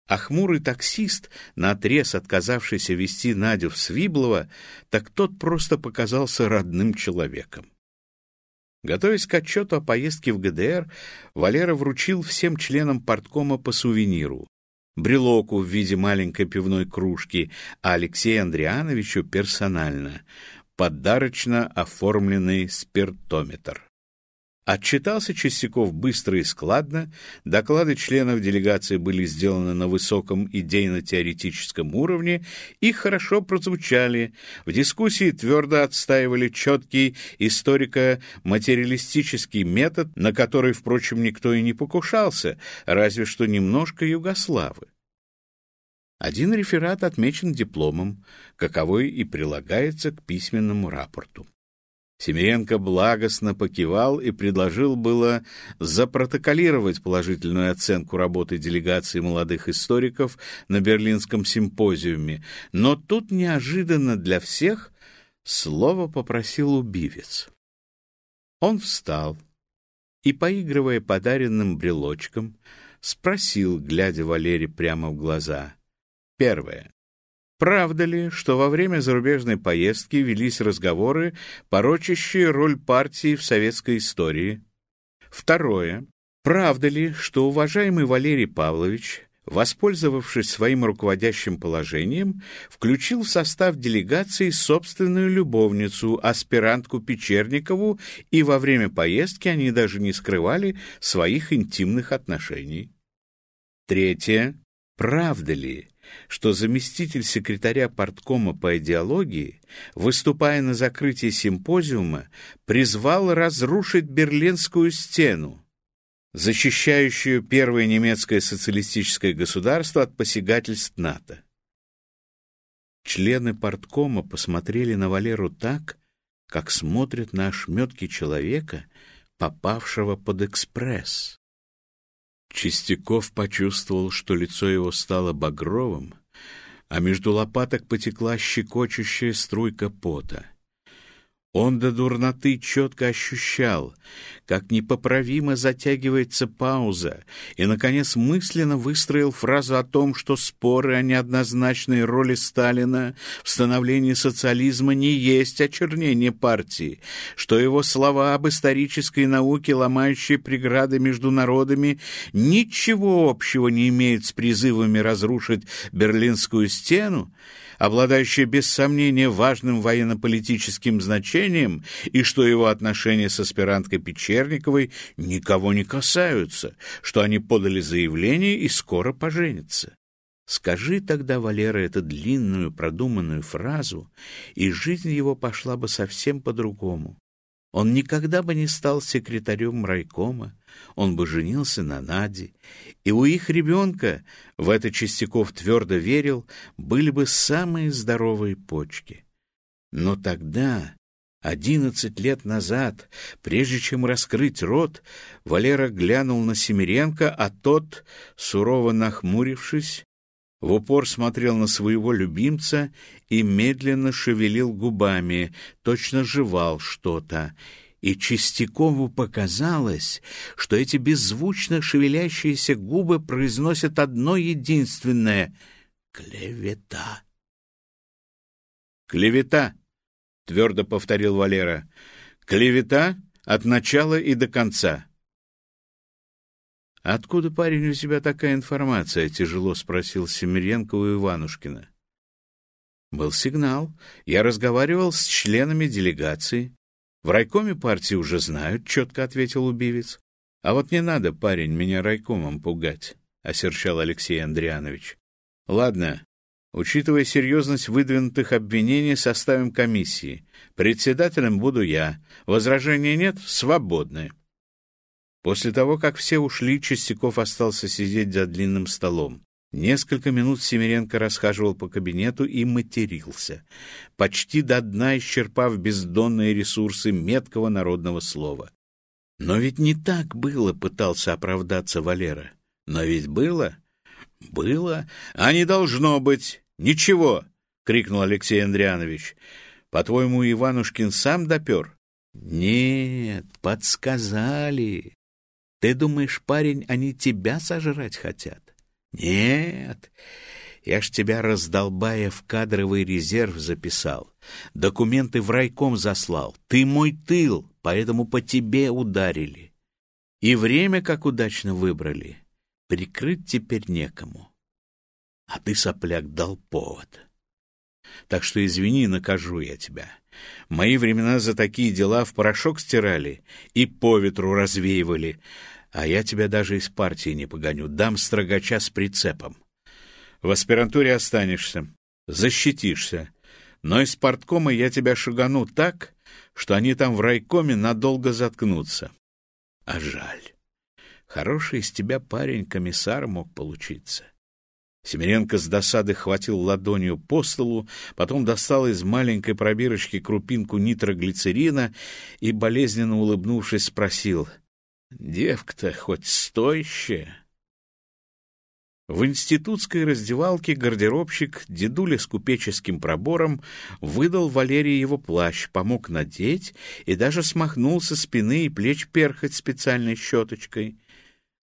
А хмурый таксист, наотрез отказавшийся вести Надю в Свиблово, так тот просто показался родным человеком. Готовясь к отчету о поездке в ГДР, Валера вручил всем членам порткома по сувениру. Брелоку в виде маленькой пивной кружки, а Алексею Андриановичу персонально — подарочно оформленный спиртометр. Отчитался Чистяков быстро и складно, доклады членов делегации были сделаны на высоком идейно-теоретическом уровне и хорошо прозвучали. В дискуссии твердо отстаивали четкий историко-материалистический метод, на который, впрочем, никто и не покушался, разве что немножко югославы. Один реферат отмечен дипломом, каковой и прилагается к письменному рапорту. Семиренко благостно покивал и предложил было запротоколировать положительную оценку работы делегации молодых историков на Берлинском симпозиуме, но тут неожиданно для всех слово попросил убивец. Он встал и, поигрывая подаренным брелочком, спросил, глядя Валере прямо в глаза. Первое. Правда ли, что во время зарубежной поездки велись разговоры, порочащие роль партии в советской истории? Второе. Правда ли, что уважаемый Валерий Павлович, воспользовавшись своим руководящим положением, включил в состав делегации собственную любовницу, аспирантку Печерникову, и во время поездки они даже не скрывали своих интимных отношений? Третье. Правда ли, что заместитель секретаря парткома по идеологии, выступая на закрытии симпозиума, призвал разрушить Берлинскую стену, защищающую первое немецкое социалистическое государство от посягательств НАТО. Члены парткома посмотрели на Валеру так, как смотрят на ошметки человека, попавшего под экспресс. Чистяков почувствовал, что лицо его стало багровым, а между лопаток потекла щекочущая струйка пота. Он до дурноты четко ощущал, как непоправимо затягивается пауза, и, наконец, мысленно выстроил фразу о том, что споры о неоднозначной роли Сталина в становлении социализма не есть очернение партии, что его слова об исторической науке, ломающей преграды между народами, ничего общего не имеют с призывами разрушить Берлинскую стену, обладающее без сомнения важным военно-политическим значением, и что его отношения с аспиранткой Печерниковой никого не касаются, что они подали заявление и скоро поженятся. Скажи тогда, Валера, эту длинную продуманную фразу, и жизнь его пошла бы совсем по-другому. Он никогда бы не стал секретарем райкома, он бы женился на Наде, и у их ребенка, в это Чистяков твердо верил, были бы самые здоровые почки. Но тогда, одиннадцать лет назад, прежде чем раскрыть рот, Валера глянул на Семиренко, а тот, сурово нахмурившись, в упор смотрел на своего любимца и медленно шевелил губами, точно жевал что-то, и Чистякову показалось, что эти беззвучно шевелящиеся губы произносят одно единственное — клевета. «Клевета!» — твердо повторил Валера. «Клевета от начала и до конца». «Откуда, парень, у тебя такая информация?» — тяжело спросил Семиренко у Иванушкина. «Был сигнал. Я разговаривал с членами делегации. В райкоме партии уже знают», — четко ответил убивец. «А вот не надо, парень, меня райкомом пугать», — осерчал Алексей Андрианович. «Ладно, учитывая серьезность выдвинутых обвинений, составим комиссии. Председателем буду я. Возражения нет? Свободны». После того, как все ушли, Чистяков остался сидеть за длинным столом. Несколько минут Семиренко расхаживал по кабинету и матерился, почти до дна исчерпав бездонные ресурсы меткого народного слова. «Но ведь не так было», — пытался оправдаться Валера. «Но ведь было?» «Было, а не должно быть. Ничего!» — крикнул Алексей Андрианович. «По-твоему, Иванушкин сам допер?» «Нет, подсказали. Ты думаешь, парень, они тебя сожрать хотят? Нет, я ж тебя, раздолбая, в кадровый резерв записал. Документы в райком заслал. Ты мой тыл, поэтому по тебе ударили. И время как удачно выбрали. Прикрыть теперь некому. А ты, сопляк, дал повод. Так что извини, накажу я тебя. Мои времена за такие дела в порошок стирали и по ветру развеивали, а я тебя даже из партии не погоню, дам строгача с прицепом. В аспирантуре останешься, защитишься, но из парткома я тебя шагану так, что они там в райкоме надолго заткнутся. А жаль. Хороший из тебя парень комиссар мог получиться. Семиренко с досады хватил ладонью по столу, потом достал из маленькой пробирочки крупинку нитроглицерина и, болезненно улыбнувшись, спросил — Девка-то хоть стоящая. В институтской раздевалке гардеробщик, дедуля с купеческим пробором, выдал Валерии его плащ, помог надеть и даже смахнул со спины и плеч перхоть специальной щеточкой.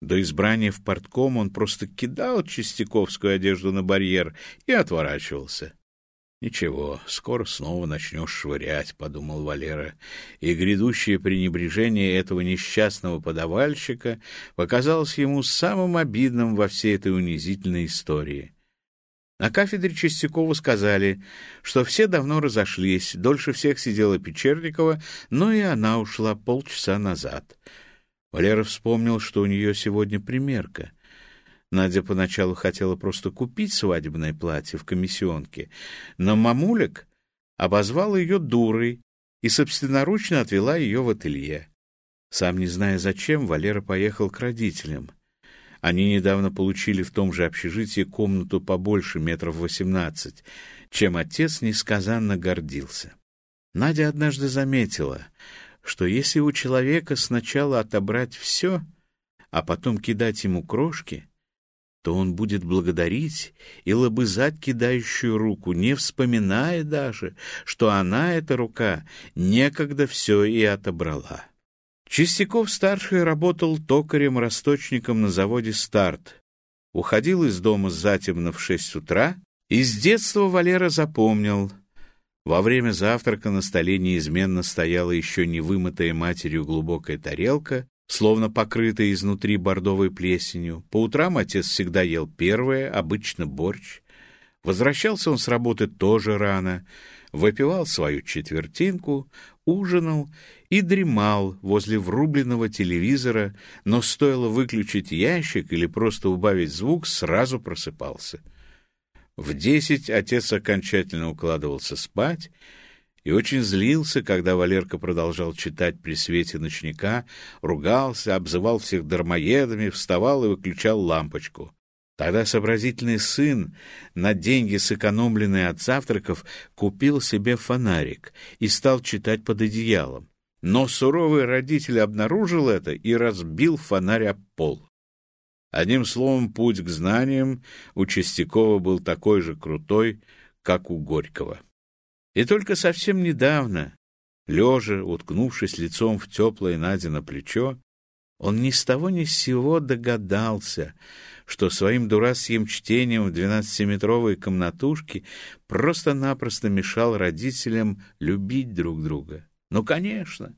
До избрания в портком он просто кидал чистяковскую одежду на барьер и отворачивался. «Ничего, скоро снова начнешь швырять», — подумал Валера, и грядущее пренебрежение этого несчастного подавальщика показалось ему самым обидным во всей этой унизительной истории. На кафедре Чистякова сказали, что все давно разошлись, дольше всех сидела Печерникова, но и она ушла полчаса назад. Валера вспомнил, что у нее сегодня примерка — Надя поначалу хотела просто купить свадебное платье в комиссионке, но мамулек обозвал ее дурой и собственноручно отвела ее в ателье. Сам не зная зачем, Валера поехал к родителям. Они недавно получили в том же общежитии комнату побольше метров восемнадцать, чем отец несказанно гордился. Надя однажды заметила, что если у человека сначала отобрать все, а потом кидать ему крошки, то он будет благодарить и лобызать кидающую руку, не вспоминая даже, что она, эта рука, некогда все и отобрала. Чистяков-старший работал токарем-расточником на заводе «Старт». Уходил из дома затемно в шесть утра, и с детства Валера запомнил. Во время завтрака на столе неизменно стояла еще не вымытая матерью глубокая тарелка, словно покрытая изнутри бордовой плесенью. По утрам отец всегда ел первое, обычно борщ. Возвращался он с работы тоже рано, выпивал свою четвертинку, ужинал и дремал возле врубленного телевизора, но стоило выключить ящик или просто убавить звук, сразу просыпался. В десять отец окончательно укладывался спать и очень злился, когда Валерка продолжал читать при свете ночника, ругался, обзывал всех дармоедами, вставал и выключал лампочку. Тогда сообразительный сын, на деньги, сэкономленные от завтраков, купил себе фонарик и стал читать под одеялом. Но суровый родитель обнаружил это и разбил фонарь об пол. Одним словом, путь к знаниям у Чистякова был такой же крутой, как у Горького. И только совсем недавно, лежа, уткнувшись лицом в теплое Надя плечо, он ни с того ни с сего догадался, что своим дурацким чтением в двенадцатиметровой комнатушке просто-напросто мешал родителям любить друг друга. Ну, конечно.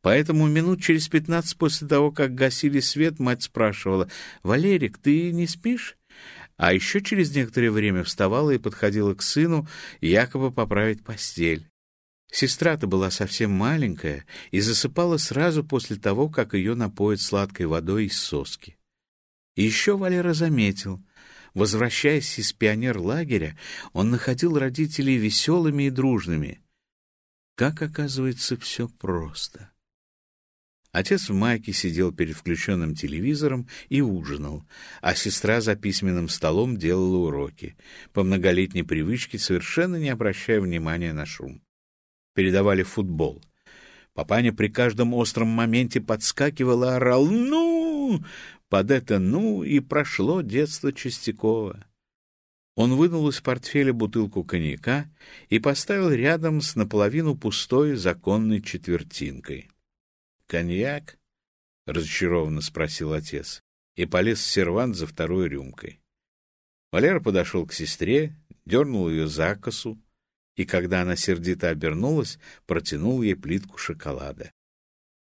Поэтому минут через пятнадцать после того, как гасили свет, мать спрашивала, «Валерик, ты не спишь?» А еще через некоторое время вставала и подходила к сыну, якобы поправить постель. Сестра-то была совсем маленькая и засыпала сразу после того, как ее напоят сладкой водой из соски. И еще Валера заметил, возвращаясь из пионерлагеря, он находил родителей веселыми и дружными. Как, оказывается, все просто. Отец в майке сидел перед включенным телевизором и ужинал, а сестра за письменным столом делала уроки, по многолетней привычке совершенно не обращая внимания на шум. Передавали футбол. Папаня при каждом остром моменте подскакивал и орал «Ну!». Под это «ну» и прошло детство Чистякова. Он вынул из портфеля бутылку коньяка и поставил рядом с наполовину пустой законной четвертинкой. «Коньяк?» — разочарованно спросил отец и полез в сервант за второй рюмкой. Валера подошел к сестре, дернул ее за косу, и, когда она сердито обернулась, протянул ей плитку шоколада.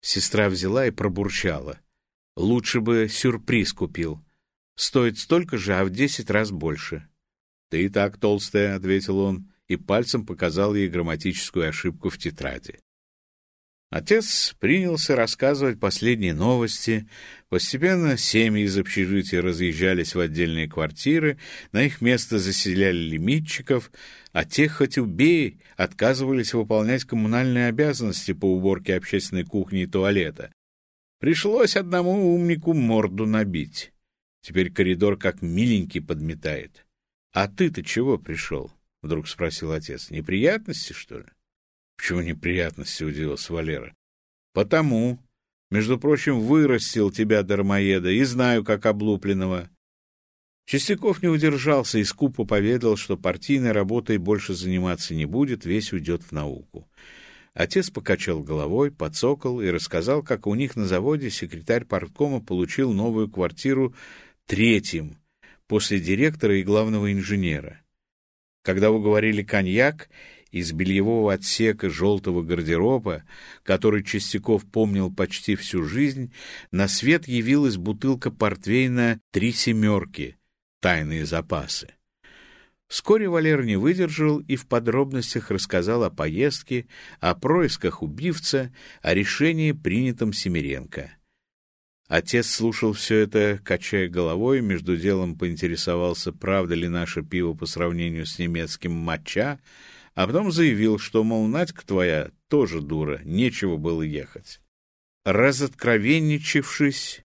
Сестра взяла и пробурчала. «Лучше бы сюрприз купил. Стоит столько же, а в десять раз больше». «Ты и так толстая», — ответил он, и пальцем показал ей грамматическую ошибку в тетради. Отец принялся рассказывать последние новости. Постепенно семьи из общежития разъезжались в отдельные квартиры, на их место заселяли лимитчиков, а тех, хоть убей, отказывались выполнять коммунальные обязанности по уборке общественной кухни и туалета. Пришлось одному умнику морду набить. Теперь коридор как миленький подметает. — А ты-то чего пришел? — вдруг спросил отец. — Неприятности, что ли? Почему неприятности, удивился Валера. Потому. Между прочим, вырастил тебя, дармоеда, и знаю, как облупленного. Чистяков не удержался и скупо поведал, что партийной работой больше заниматься не будет, весь уйдет в науку. Отец покачал головой, подсокол и рассказал, как у них на заводе секретарь парткома получил новую квартиру третьим, после директора и главного инженера. Когда уговорили коньяк, из бельевого отсека желтого гардероба, который Чистяков помнил почти всю жизнь, на свет явилась бутылка портвейна «Три семерки» — тайные запасы. Вскоре Валер не выдержал и в подробностях рассказал о поездке, о происках убивца, о решении, принятом Семиренко. Отец слушал все это, качая головой, между делом поинтересовался, правда ли наше пиво по сравнению с немецким «моча», а потом заявил, что, мол, Надька твоя тоже дура, нечего было ехать. Разоткровенничавшись,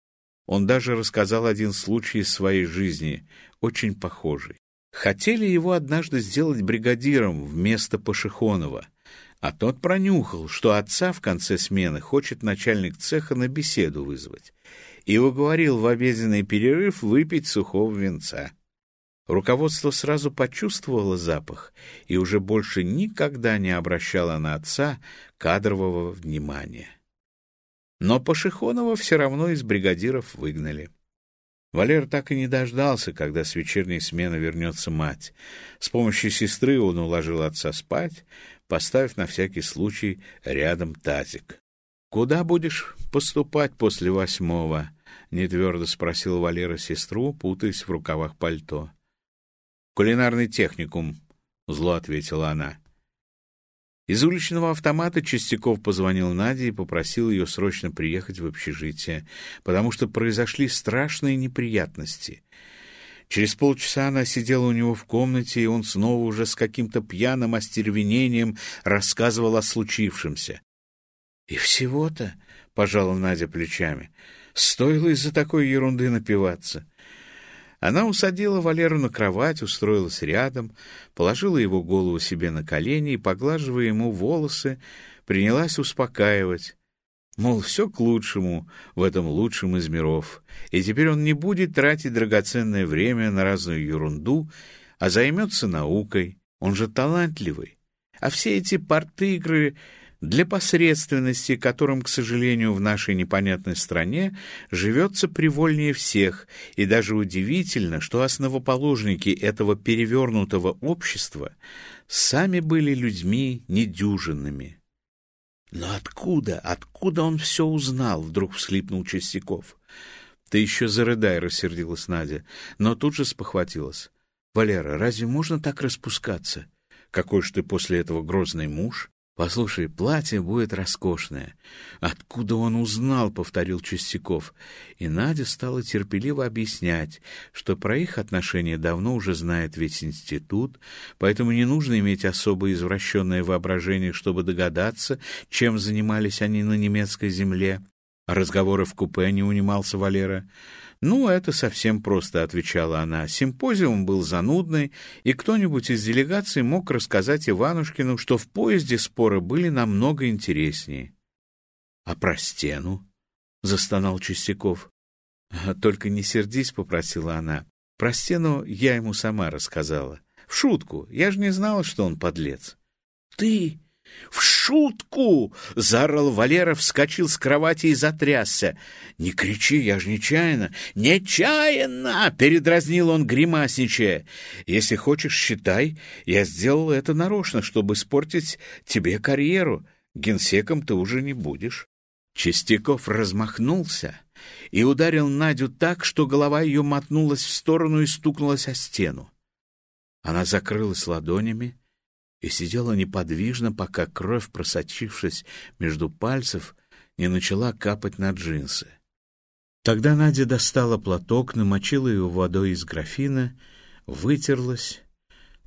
он даже рассказал один случай из своей жизни, очень похожий. Хотели его однажды сделать бригадиром вместо Пашихонова, а тот пронюхал, что отца в конце смены хочет начальник цеха на беседу вызвать. и уговорил в обеденный перерыв выпить сухого венца. Руководство сразу почувствовало запах и уже больше никогда не обращало на отца кадрового внимания. Но Пашихонова все равно из бригадиров выгнали. Валер так и не дождался, когда с вечерней смены вернется мать. С помощью сестры он уложил отца спать, поставив на всякий случай рядом тазик. — Куда будешь поступать после восьмого? — нетвердо спросил Валера сестру, путаясь в рукавах пальто. — Кулинарный техникум, — зло ответила она. Из уличного автомата Чистяков позвонил Наде и попросил ее срочно приехать в общежитие, потому что произошли страшные неприятности. Через полчаса она сидела у него в комнате, и он снова уже с каким-то пьяным остервенением рассказывал о случившемся. — И всего-то, — пожала Надя плечами, — стоило из-за такой ерунды напиваться. Она усадила Валеру на кровать, устроилась рядом, положила его голову себе на колени и, поглаживая ему волосы, принялась успокаивать. Мол, все к лучшему в этом лучшем из миров, и теперь он не будет тратить драгоценное время на разную ерунду, а займется наукой. Он же талантливый. А все эти порты-игры для посредственности, которым, к сожалению, в нашей непонятной стране живется привольнее всех, и даже удивительно, что основоположники этого перевернутого общества сами были людьми недюжинными. «Но откуда, откуда он все узнал?» — вдруг всхлипнул Чистяков. «Ты еще зарыдай», — рассердилась Надя, но тут же спохватилась. «Валера, разве можно так распускаться? Какой ж ты после этого грозный муж?» «Послушай, платье будет роскошное». «Откуда он узнал?» — повторил Чистяков. И Надя стала терпеливо объяснять, что про их отношения давно уже знает весь институт, поэтому не нужно иметь особо извращенное воображение, чтобы догадаться, чем занимались они на немецкой земле. Разговоры в купе не унимался Валера. «Ну, это совсем просто», — отвечала она. «Симпозиум был занудный, и кто-нибудь из делегации мог рассказать Иванушкину, что в поезде споры были намного интереснее». «А про стену?» — застонал Чистяков. «Только не сердись», — попросила она. «Про стену я ему сама рассказала. В шутку. Я же не знала, что он подлец». «Ты?» «В шутку!» — заорал Валера, вскочил с кровати и затрясся. «Не кричи, я же нечаянно!» «Нечаянно!» — передразнил он, гримасничая. «Если хочешь, считай, я сделал это нарочно, чтобы испортить тебе карьеру. Генсеком ты уже не будешь». Чистяков размахнулся и ударил Надю так, что голова ее мотнулась в сторону и стукнулась о стену. Она закрылась ладонями, и сидела неподвижно, пока кровь, просочившись между пальцев, не начала капать на джинсы. Тогда Надя достала платок, намочила его водой из графина, вытерлась,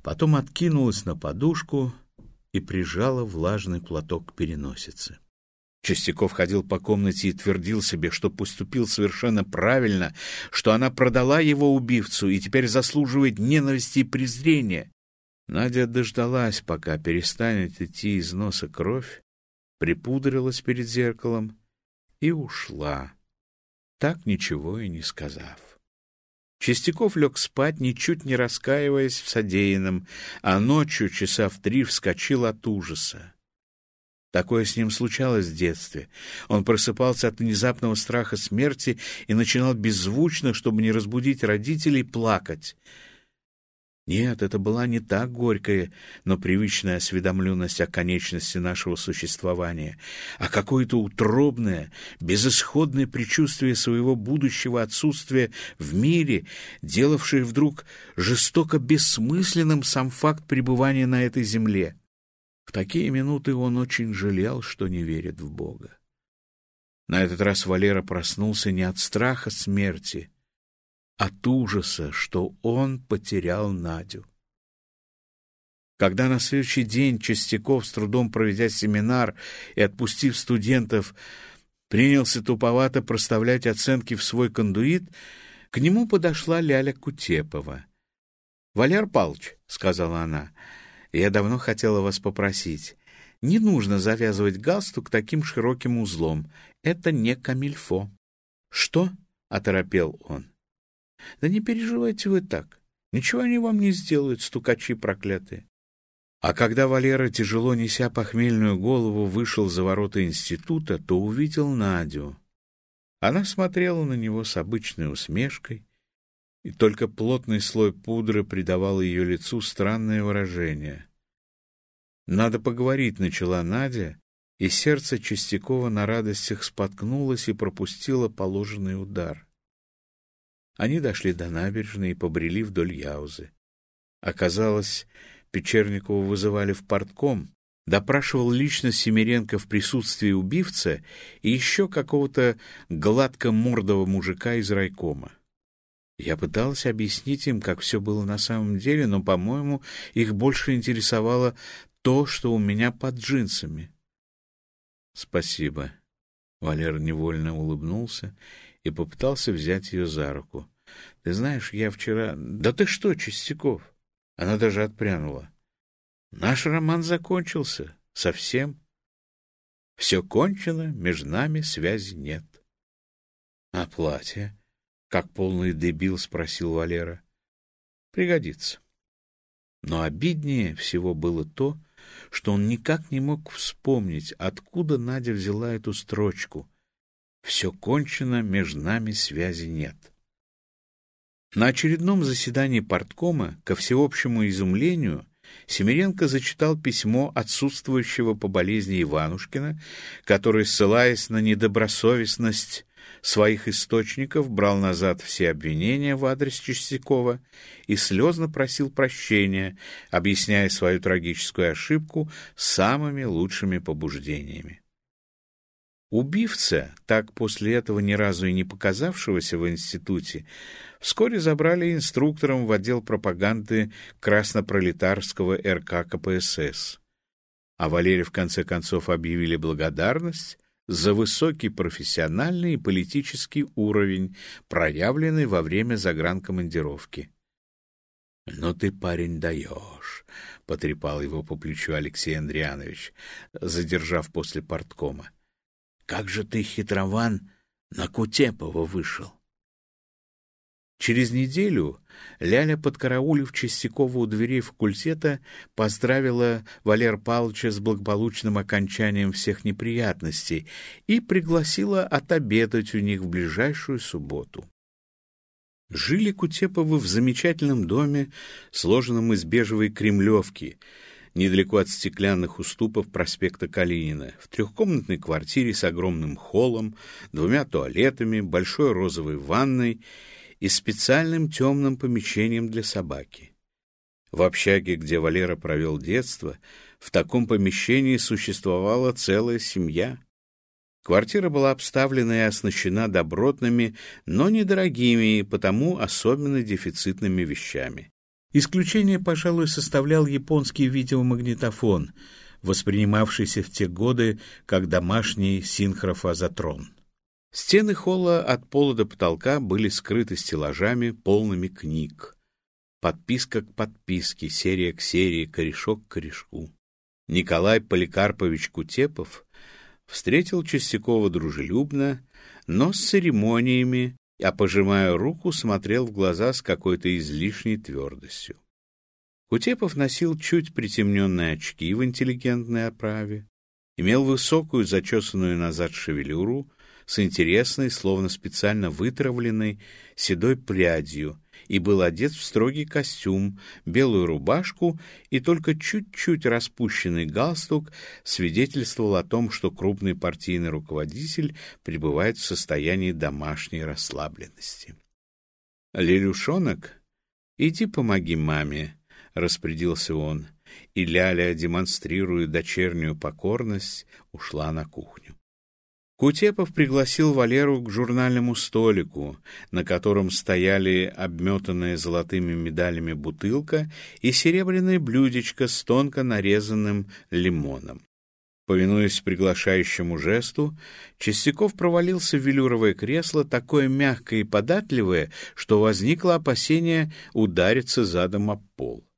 потом откинулась на подушку и прижала влажный платок к переносице. Чистяков ходил по комнате и твердил себе, что поступил совершенно правильно, что она продала его убивцу и теперь заслуживает ненависти и презрения. Надя дождалась, пока перестанет идти из носа кровь, припудрилась перед зеркалом и ушла, так ничего и не сказав. Чистяков лег спать, ничуть не раскаиваясь в содеянном, а ночью, часа в три, вскочил от ужаса. Такое с ним случалось в детстве. Он просыпался от внезапного страха смерти и начинал беззвучно, чтобы не разбудить родителей, плакать — нет, это была не так горькая, но привычная осведомленность о конечности нашего существования, а какое-то утробное, безысходное предчувствие своего будущего отсутствия в мире, делавшее вдруг жестоко бессмысленным сам факт пребывания на этой земле. В такие минуты он очень жалел, что не верит в Бога. На этот раз Валера проснулся не от страха смерти, от ужаса, что он потерял Надю. Когда на следующий день Чистяков, с трудом проведя семинар и отпустив студентов, принялся туповато проставлять оценки в свой кондуит, к нему подошла Ляля Кутепова. — Валер Палыч, — сказала она, — я давно хотела вас попросить. Не нужно завязывать галстук таким широким узлом. Это не камильфо. — Что? оторопел он. — Да не переживайте вы так. Ничего они вам не сделают, стукачи проклятые. А когда Валера, тяжело неся похмельную голову, вышел за ворота института, то увидел Надю. Она смотрела на него с обычной усмешкой, и только плотный слой пудры придавал ее лицу странное выражение. «Надо поговорить», — начала Надя, и сердце Чистякова на радостях споткнулось и пропустило положенный удар. Они дошли до набережной и побрели вдоль Яузы. Оказалось, Печерникова вызывали в портком, допрашивал лично Семиренко в присутствии убивца и еще какого-то гладко-мордого мужика из райкома. Я пытался объяснить им, как все было на самом деле, но, по-моему, их больше интересовало то, что у меня под джинсами. — Спасибо. Валер невольно улыбнулся и попытался взять ее за руку. — Ты знаешь, я вчера... — Да ты что, Чистяков? Она даже отпрянула. — Наш роман закончился. Совсем. Все кончено, между нами связи нет. — А платье? — как полный дебил спросил Валера. — Пригодится. Но обиднее всего было то, что он никак не мог вспомнить, откуда Надя взяла эту строчку. «Все кончено, между нами связи нет». На очередном заседании парткома, ко всеобщему изумлению, Семиренко зачитал письмо отсутствующего по болезни Иванушкина, который, ссылаясь на недобросовестность своих источников, брал назад все обвинения в адрес Чистякова и слезно просил прощения, объясняя свою трагическую ошибку самыми лучшими побуждениями. Убивца, так после этого ни разу и не показавшегося в институте, вскоре забрали инструктором в отдел пропаганды краснопролетарского РК КПСС. А Валерий в конце концов объявили благодарность за высокий профессиональный и политический уровень, проявленный во время загранкомандировки. — Ну ты, парень, даешь, — потрепал его по плечу Алексей Андрианович, задержав после порткома. — Как же ты, хитрован, на Кутепова вышел? Через неделю Ляля, подкараулив Чистякова у дверей факультета, поздравила Валер Павловича с благополучным окончанием всех неприятностей и пригласила отобедать у них в ближайшую субботу. Жили Кутеповы в замечательном доме, сложенном из бежевой кремлевки, недалеко от стеклянных уступов проспекта Калинина, в трехкомнатной квартире с огромным холлом, двумя туалетами, большой розовой ванной и специальным темным помещением для собаки. В общаге, где Валера провел детство, в таком помещении существовала целая семья. Квартира была обставлена и оснащена добротными, но недорогими и потому особенно дефицитными вещами. Исключение, пожалуй, составлял японский видеомагнитофон, воспринимавшийся в те годы как домашний синхрофазотрон. Стены холла от пола до потолка были скрыты стеллажами, полными книг. Подписка к подписке, серия к серии, корешок к корешку. Николай Поликарпович Кутепов встретил Чистякова дружелюбно, но с церемониями, а, пожимая руку, смотрел в глаза с какой-то излишней твердостью. Кутепов носил чуть притемненные очки в интеллигентной оправе, имел высокую зачесанную назад шевелюру, с интересной, словно специально вытравленной, седой прядью и был одет в строгий костюм, белую рубашку и только чуть-чуть распущенный галстук свидетельствовал о том, что крупный партийный руководитель пребывает в состоянии домашней расслабленности. «Лилюшонок, иди помоги маме», — распорядился он, и Ляля, демонстрируя дочернюю покорность, ушла на кухню. Кутепов пригласил Валеру к журнальному столику, на котором стояли обметанная золотыми медалями бутылка и серебряное блюдечко с тонко нарезанным лимоном. Повинуясь приглашающему жесту, Чистяков провалился в велюровое кресло, такое мягкое и податливое, что возникло опасение удариться задом об пол.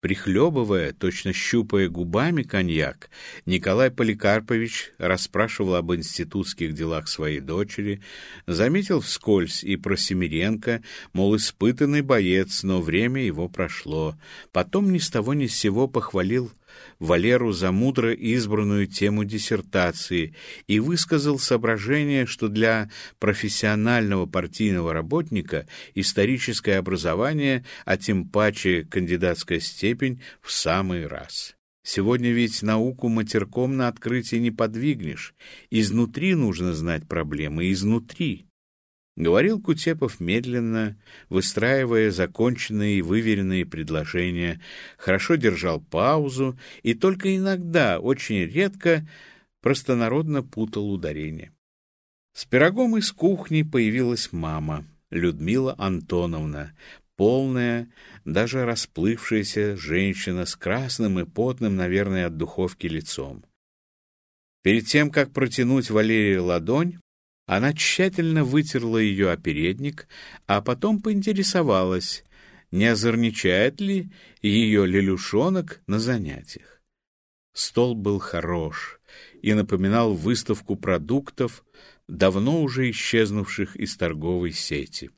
Прихлебывая, точно щупая губами коньяк, Николай Поликарпович расспрашивал об институтских делах своей дочери, заметил вскользь и про Семиренко, мол, испытанный боец, но время его прошло. Потом ни с того ни с сего похвалил Валеру за мудро избранную тему диссертации и высказал соображение, что для профессионального партийного работника историческое образование, а тем паче кандидатская степень, в самый раз. Сегодня ведь науку матерком на открытие не подвигнешь. Изнутри нужно знать проблемы, изнутри. Говорил Кутепов медленно, выстраивая законченные и выверенные предложения, хорошо держал паузу и только иногда, очень редко, простонародно путал ударение. С пирогом из кухни появилась мама, Людмила Антоновна, полная, даже расплывшаяся женщина с красным и потным, наверное, от духовки лицом. Перед тем, как протянуть Валерии ладонь, она тщательно вытерла ее о передник, а потом поинтересовалась, не озорничает ли ее лелюшонок на занятиях. Стол был хорош и напоминал выставку продуктов, давно уже исчезнувших из торговой сети.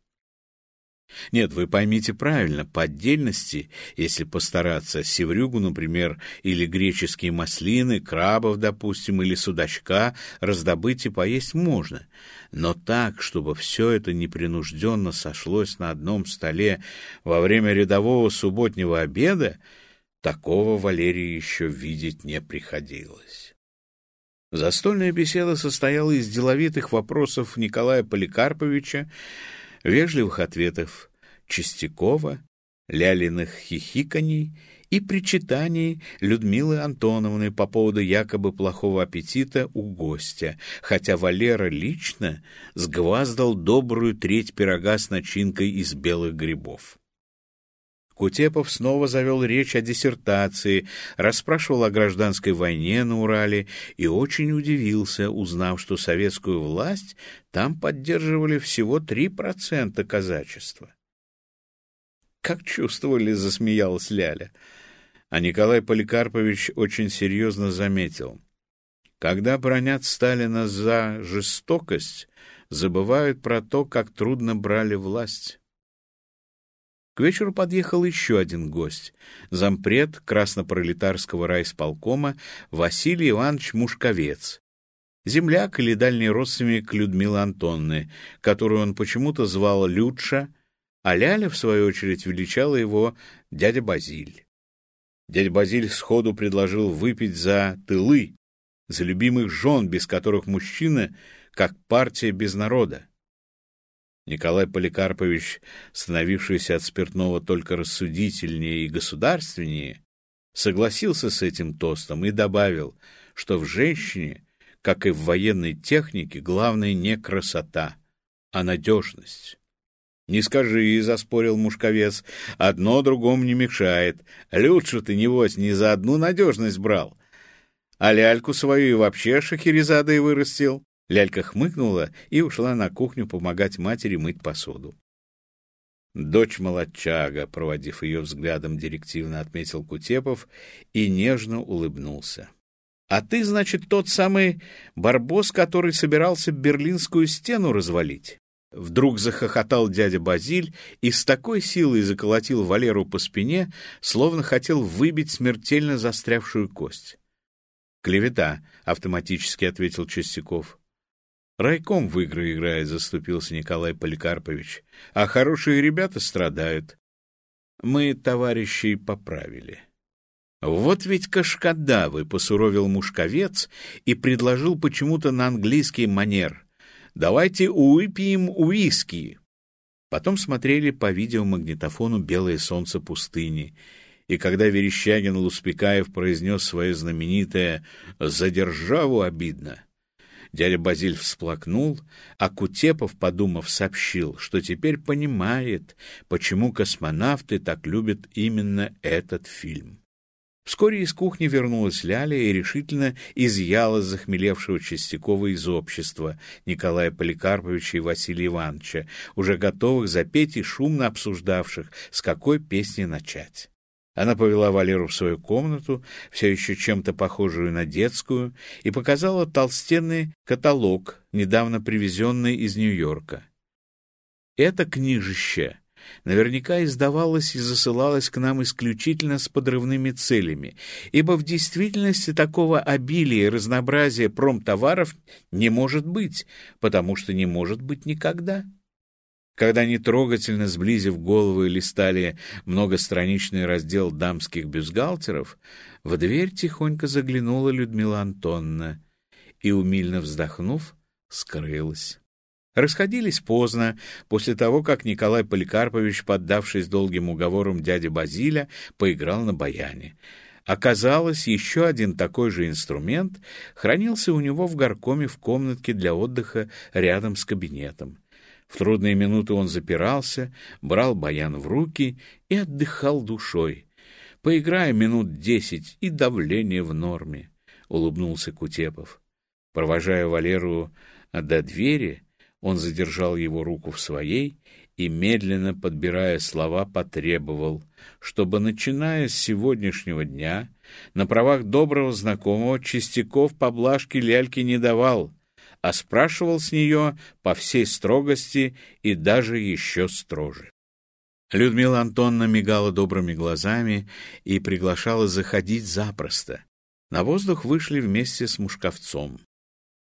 Нет, вы поймите правильно, по отдельности, если постараться, севрюгу, например, или греческие маслины, крабов, допустим, или судачка раздобыть и поесть можно. Но так, чтобы все это непринужденно сошлось на одном столе во время рядового субботнего обеда, такого Валерии еще видеть не приходилось. Застольная беседа состояла из деловитых вопросов Николая Поликарповича, вежливых ответов Чистякова, Лялиных хихиканий и причитаний Людмилы Антоновны по поводу якобы плохого аппетита у гостя, хотя Валера лично сгваздал добрую треть пирога с начинкой из белых грибов. Кутепов снова завел речь о диссертации, расспрашивал о гражданской войне на Урале и очень удивился, узнав, что советскую власть там поддерживали всего 3% казачества. «Как чувствовали?» — засмеялась Ляля. А Николай Поликарпович очень серьезно заметил. «Когда бронят Сталина за жестокость, забывают про то, как трудно брали власть». К вечеру подъехал еще один гость — зампред краснопролетарского райсполкома Василий Иванович Мушковец, земляк или дальний родственник Людмилы Антонны, которую он почему-то звал Людша, а Ляля, в свою очередь, величала его дядя Базиль. Дядя Базиль сходу предложил выпить за тылы, за любимых жен, без которых мужчина, как партия без народа. Николай Поликарпович, становившийся от спиртного только рассудительнее и государственнее, согласился с этим тостом и добавил, что в женщине, как и в военной технике, главное не красота, а надежность. «Не скажи», — заспорил мушковец, — «одно другому не мешает. Лучше ты, невось, не за одну надежность брал. А ляльку свою и вообще шахерезадой вырастил». Лялька хмыкнула и ушла на кухню помогать матери мыть посуду. «Дочь молодчага», — проводив ее взглядом, директивно отметил Кутепов и нежно улыбнулся. «А ты, значит, тот самый барбос, который собирался Берлинскую стену развалить?» Вдруг захохотал дядя Базиль и с такой силой заколотил Валеру по спине, словно хотел выбить смертельно застрявшую кость. «Клевета», — автоматически ответил Чистяков. Райком в игры играет, заступился Николай Поликарпович. А хорошие ребята страдают. Мы товарищей поправили. Вот ведь кашкадавы, посуровил мушковец и предложил почему-то на английский манер. Давайте выпьем уиски. Потом смотрели по видеомагнитофону «Белое солнце пустыни», и когда Верещагин Луспекаев произнес свое знаменитое «За державу обидно», Дядя Базиль всплакнул, а Кутепов, подумав, сообщил, что теперь понимает, почему космонавты так любят именно этот фильм. Вскоре из кухни вернулась Ляля и решительно изъяла захмелевшего Чистякова из общества Николая Поликарповича и Василия Ивановича, уже готовых запеть и шумно обсуждавших, с какой песни начать. Она повела Валеру в свою комнату, все еще чем-то похожую на детскую, и показала толстенный каталог, недавно привезенный из Нью-Йорка. Это книжище наверняка издавалось и засылалось к нам исключительно с подрывными целями, ибо в действительности такого обилия и разнообразия промтоваров не может быть, потому что не может быть никогда. Когда они трогательно сблизив головы листали многостраничный раздел дамских бюстгальтеров, в дверь тихонько заглянула Людмила Антонна и, умильно вздохнув, скрылась. Расходились поздно, после того, как Николай Поликарпович, поддавшись долгим уговорам дяди Базиля, поиграл на баяне. Оказалось, еще один такой же инструмент хранился у него в горкоме в комнатке для отдыха рядом с кабинетом. В трудные минуты он запирался, брал баян в руки и отдыхал душой. Поиграя минут десять, и давление в норме, — улыбнулся Кутепов. Провожая Валеру до двери, он задержал его руку в своей и, медленно подбирая слова, потребовал, чтобы, начиная с сегодняшнего дня, на правах доброго знакомого Чистяков поблажки ляльки не давал — а спрашивал с нее по всей строгости и даже еще строже. Людмила Антонна мигала добрыми глазами и приглашала заходить запросто. На воздух вышли вместе с Мушковцом.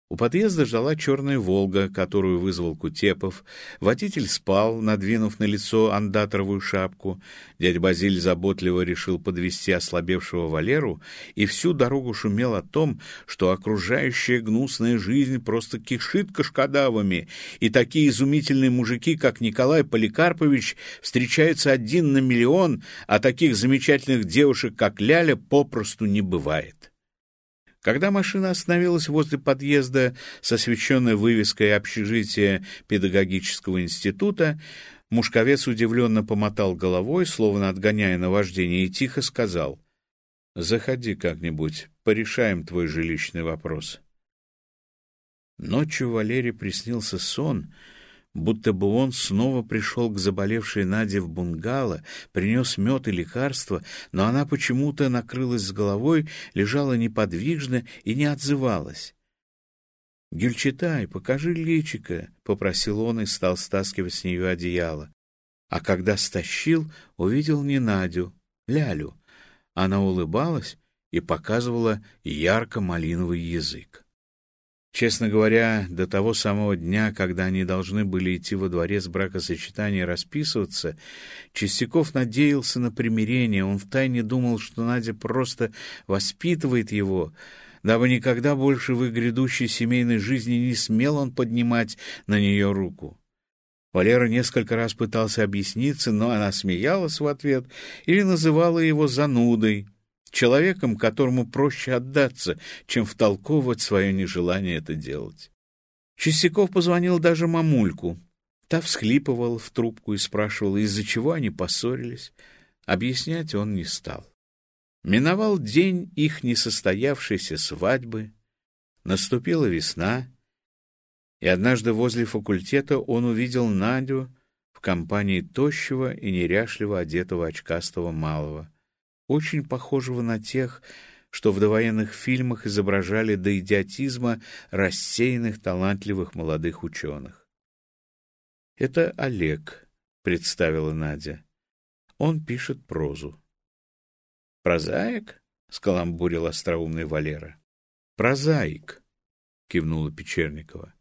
У подъезда ждала черная «Волга», которую вызвал Кутепов. Водитель спал, надвинув на лицо андаторовую шапку. Дядя Базиль заботливо решил подвести ослабевшего Валеру и всю дорогу шумел о том, что окружающая гнусная жизнь просто кишит кашкадавами, и такие изумительные мужики, как Николай Поликарпович, встречаются один на миллион, а таких замечательных девушек, как Ляля, попросту не бывает. Когда машина остановилась возле подъезда с освещенной вывеской общежития педагогического института, мушковец удивленно помотал головой, словно отгоняя наваждение, и тихо сказал «Заходи как-нибудь, порешаем твой жилищный вопрос». Ночью Валере приснился сон — будто бы он снова пришел к заболевшей Наде в бунгало, принес мед и лекарства, но она почему-то накрылась с головой, лежала неподвижно и не отзывалась. — Гюльчатай, покажи личико, — попросил он и стал стаскивать с нее одеяло. А когда стащил, увидел не Надю, Лялю. Она улыбалась и показывала ярко-малиновый язык. Честно говоря, до того самого дня, когда они должны были идти во дворец бракосочетания расписываться, Чистяков надеялся на примирение. Он втайне думал, что Надя просто воспитывает его, дабы никогда больше в их грядущей семейной жизни не смел он поднимать на нее руку. Валера несколько раз пытался объясниться, но она смеялась в ответ или называла его занудой человеком, которому проще отдаться, чем втолковывать свое нежелание это делать. Чистяков позвонил даже мамульку. Та всхлипывала в трубку и спрашивала, из-за чего они поссорились. Объяснять он не стал. Миновал день их несостоявшейся свадьбы, наступила весна, и однажды возле факультета он увидел Надю в компании тощего и неряшливо одетого очкастого малого очень похожего на тех, что в довоенных фильмах изображали до идиотизма рассеянных талантливых молодых ученых. «Это Олег», — представила Надя. «Он пишет прозу». «Прозаик?» — скаламбурил остроумный Валера. «Прозаик», — кивнула Печерникова.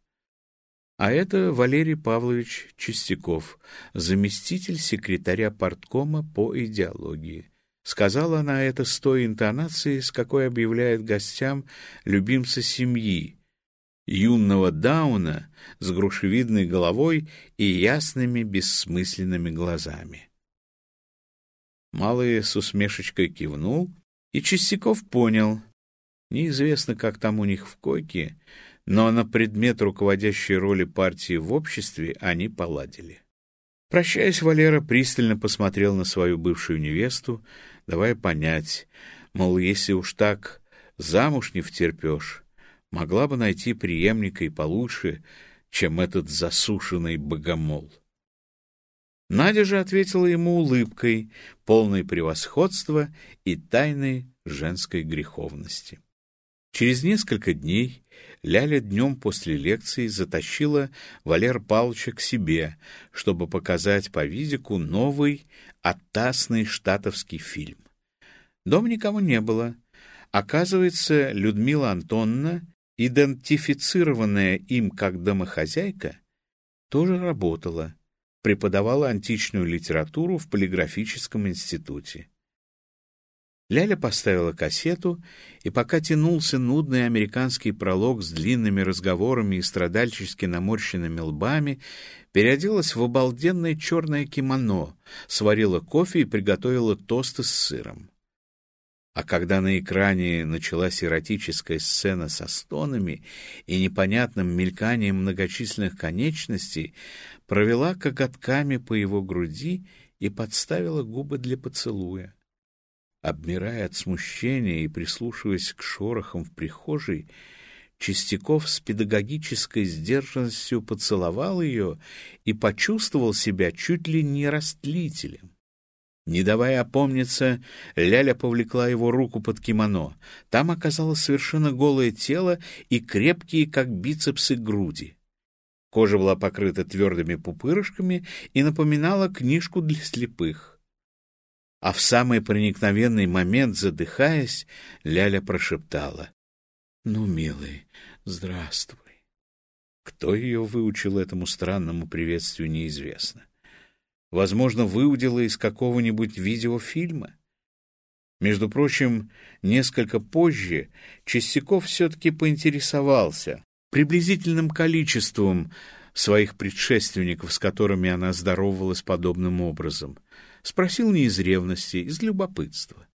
А это Валерий Павлович Чистяков, заместитель секретаря парткома по идеологии. Сказала она это с той интонацией, с какой объявляет гостям любимца семьи, юного Дауна с грушевидной головой и ясными бессмысленными глазами. Малый с усмешечкой кивнул, и Чистяков понял. Неизвестно, как там у них в койке, но на предмет руководящей роли партии в обществе они поладили. Прощаясь, Валера пристально посмотрел на свою бывшую невесту, давая понять, мол, если уж так замуж не втерпешь, могла бы найти преемника и получше, чем этот засушенный богомол. Надя же ответила ему улыбкой, полной превосходства и тайной женской греховности. Через несколько дней Ляля днем после лекции затащила Валер Павловича к себе, чтобы показать по видику новый, оттасный штатовский фильм. Дома никого не было. Оказывается, Людмила Антонна, идентифицированная им как домохозяйка, тоже работала, преподавала античную литературу в полиграфическом институте. Ляля поставила кассету, и пока тянулся нудный американский пролог с длинными разговорами и страдальчески наморщенными лбами, переоделась в обалденное черное кимоно, сварила кофе и приготовила тосты с сыром. А когда на экране началась эротическая сцена со стонами и непонятным мельканием многочисленных конечностей, провела коготками по его груди и подставила губы для поцелуя. Обмирая от смущения и прислушиваясь к шорохам в прихожей, Чистяков с педагогической сдержанностью поцеловал ее и почувствовал себя чуть ли не растлителем. Не давая опомниться, Ляля повлекла его руку под кимоно. Там оказалось совершенно голое тело и крепкие, как бицепсы, груди. Кожа была покрыта твердыми пупырышками и напоминала книжку для слепых. А в самый проникновенный момент, задыхаясь, Ляля прошептала. — Ну, милый, здравствуй. Кто ее выучил этому странному приветствию, неизвестно. Возможно, выудила из какого-нибудь видеофильма. Между прочим, несколько позже Чистяков все-таки поинтересовался приблизительным количеством своих предшественников, с которыми она здоровалась подобным образом — Спросил не из ревности, из любопытства.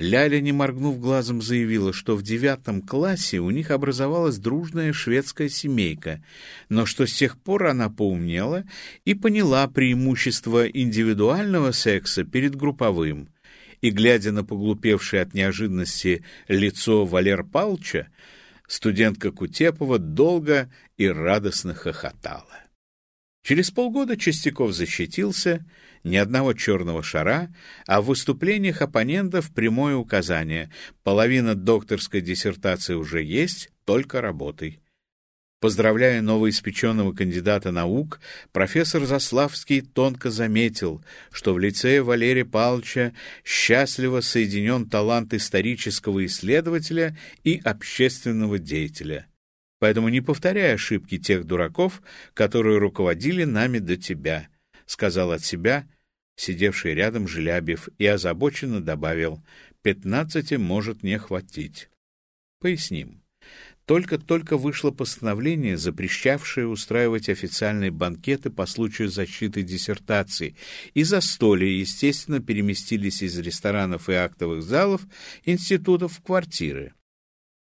Ляля, не моргнув глазом, заявила, что в девятом классе у них образовалась дружная шведская семейка, но что с тех пор она поумнела и поняла преимущество индивидуального секса перед групповым. И, глядя на поглупевшее от неожиданности лицо Валер Палча, студентка Кутепова долго и радостно хохотала. Через полгода Чистяков защитился — ни одного черного шара, а в выступлениях оппонентов прямое указание «половина докторской диссертации уже есть, только работай». Поздравляя новоиспеченного кандидата наук, профессор Заславский тонко заметил, что в лицее Валерия Павловича счастливо соединен талант исторического исследователя и общественного деятеля. Поэтому не повторяй ошибки тех дураков, которые руководили нами до тебя — сказал от себя сидевший рядом Желябев и озабоченно добавил «пятнадцати может не хватить». Поясним. Только-только вышло постановление, запрещавшее устраивать официальные банкеты по случаю защиты диссертации, и застолья, естественно, переместились из ресторанов и актовых залов институтов в квартиры.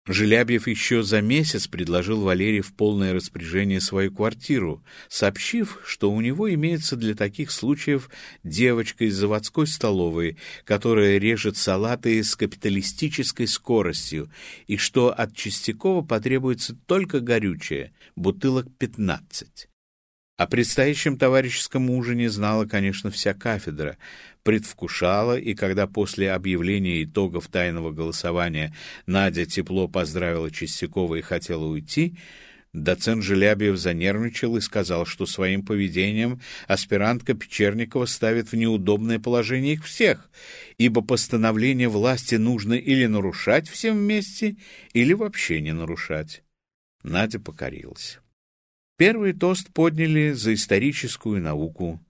Желябьев еще за месяц предложил Валерии в полное распоряжение свою квартиру, сообщив, что у него имеется для таких случаев девочка из заводской столовой, которая режет салаты с капиталистической скоростью, и что от Чистякова потребуется только горючее, бутылок пятнадцать. О предстоящем товарищеском ужине знала, конечно, вся кафедра, предвкушала, и когда после объявления итогов тайного голосования Надя тепло поздравила Чистякова и хотела уйти, доцент Желябьев занервничал и сказал, что своим поведением аспирантка Печерникова ставит в неудобное положение их всех, ибо постановление власти нужно или нарушать всем вместе, или вообще не нарушать. Надя покорилась. Первый тост подняли за историческую науку,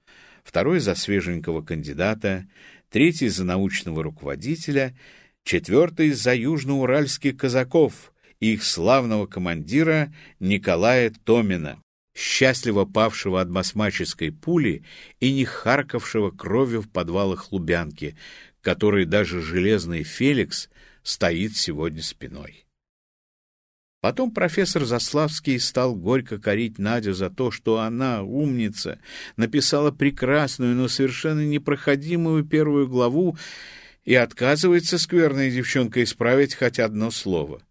второй за свеженького кандидата, третий за научного руководителя, четвертый за южноуральских казаков и их славного командира Николая Томина, счастливо павшего от басмаческой пули и не харкавшего кровью в подвалах Лубянки, который даже железный Феликс стоит сегодня спиной. Потом профессор Заславский стал горько корить Надю за то, что она, умница, написала прекрасную, но совершенно непроходимую первую главу и отказывается скверная девчонка исправить хоть одно слово.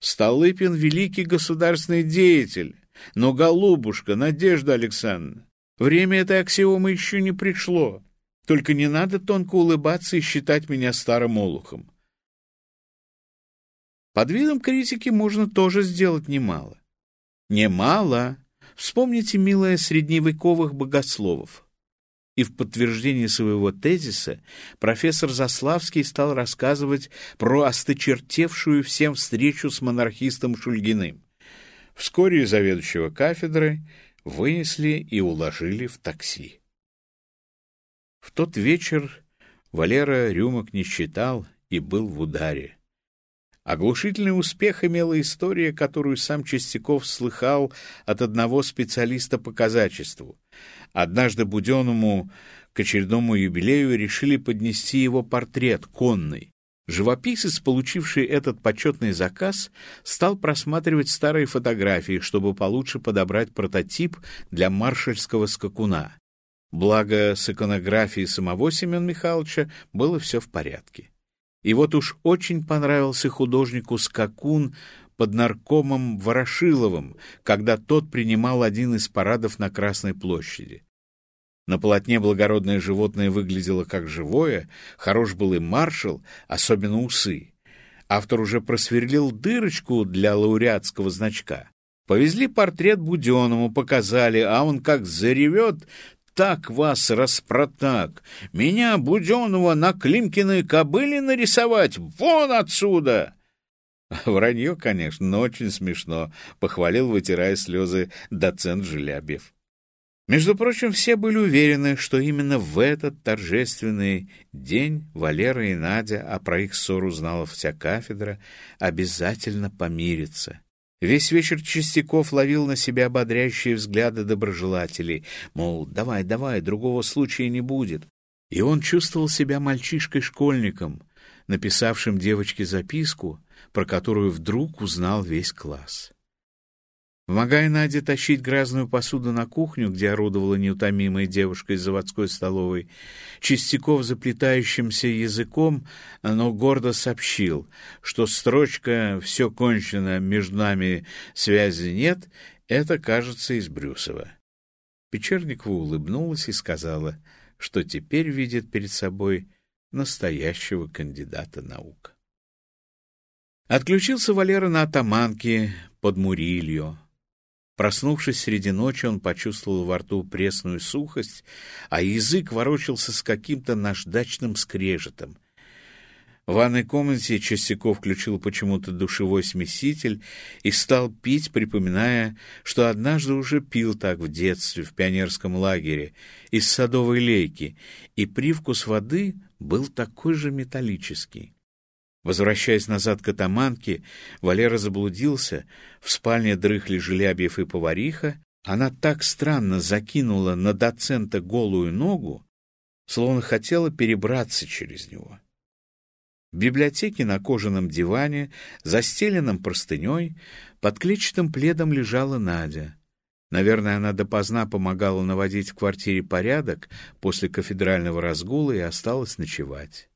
Столыпин — великий государственный деятель, но, голубушка, Надежда Александровна, Время этой аксиомы еще не пришло. Только не надо тонко улыбаться и считать меня старым олухом. Под видом критики можно тоже сделать немало. Немало. Вспомните, милое, средневековых богословов. И в подтверждение своего тезиса профессор Заславский стал рассказывать про осточертевшую всем встречу с монархистом Шульгиным. Вскоре заведующего кафедры вынесли и уложили в такси. В тот вечер Валера рюмок не считал и был в ударе. Оглушительный успех имела история, которую сам Чистяков слыхал от одного специалиста по казачеству. Однажды Буденному к очередному юбилею решили поднести его портрет конный. Живописец, получивший этот почетный заказ, стал просматривать старые фотографии, чтобы получше подобрать прототип для маршальского скакуна. Благо, с иконографией самого Семена Михайловича было все в порядке. И вот уж очень понравился художнику скакун под наркомом Ворошиловым, когда тот принимал один из парадов на Красной площади. На полотне благородное животное выглядело как живое, хорош был и маршал, особенно усы. Автор уже просверлил дырочку для лауреатского значка. Повезли портрет Буденному, показали, а он как заревет, так вас распротак. Меня, Буденного, на Климкиной кобыле нарисовать? Вон отсюда!» Вранье, конечно, но очень смешно, — похвалил, вытирая слезы, доцент Желябьев. Между прочим, все были уверены, что именно в этот торжественный день Валера и Надя, а про их ссору знала вся кафедра, обязательно помирятся. Весь вечер Чистяков ловил на себя ободряющие взгляды доброжелателей, мол, давай, давай, другого случая не будет. И он чувствовал себя мальчишкой-школьником, написавшим девочке записку, про которую вдруг узнал весь класс. Помогая Наде тащить грязную посуду на кухню, где орудовала неутомимая девушка из заводской столовой, Чистяков заплетающимся языком, но гордо сообщил, что строчка «все кончено, между нами связи нет» — это, кажется, из Брюсова. Печерникова улыбнулась и сказала, что теперь видит перед собой настоящего кандидата наук. Отключился Валера на атаманке под Мурилью. Проснувшись среди ночи, он почувствовал во рту пресную сухость, а язык ворочался с каким-то наждачным скрежетом. В ванной комнате Чистяков включил почему-то душевой смеситель и стал пить, припоминая, что однажды уже пил так в детстве в пионерском лагере из садовой лейки, и привкус воды был такой же металлический. Возвращаясь назад к атаманке, Валера заблудился. В спальне дрыхли Желябьев и повариха. Она так странно закинула на доцента голую ногу, словно хотела перебраться через него. В библиотеке на кожаном диване, застеленном простыней, под клетчатым пледом лежала Надя. Наверное, она допоздна помогала наводить в квартире порядок после кафедрального разгула и осталась ночевать.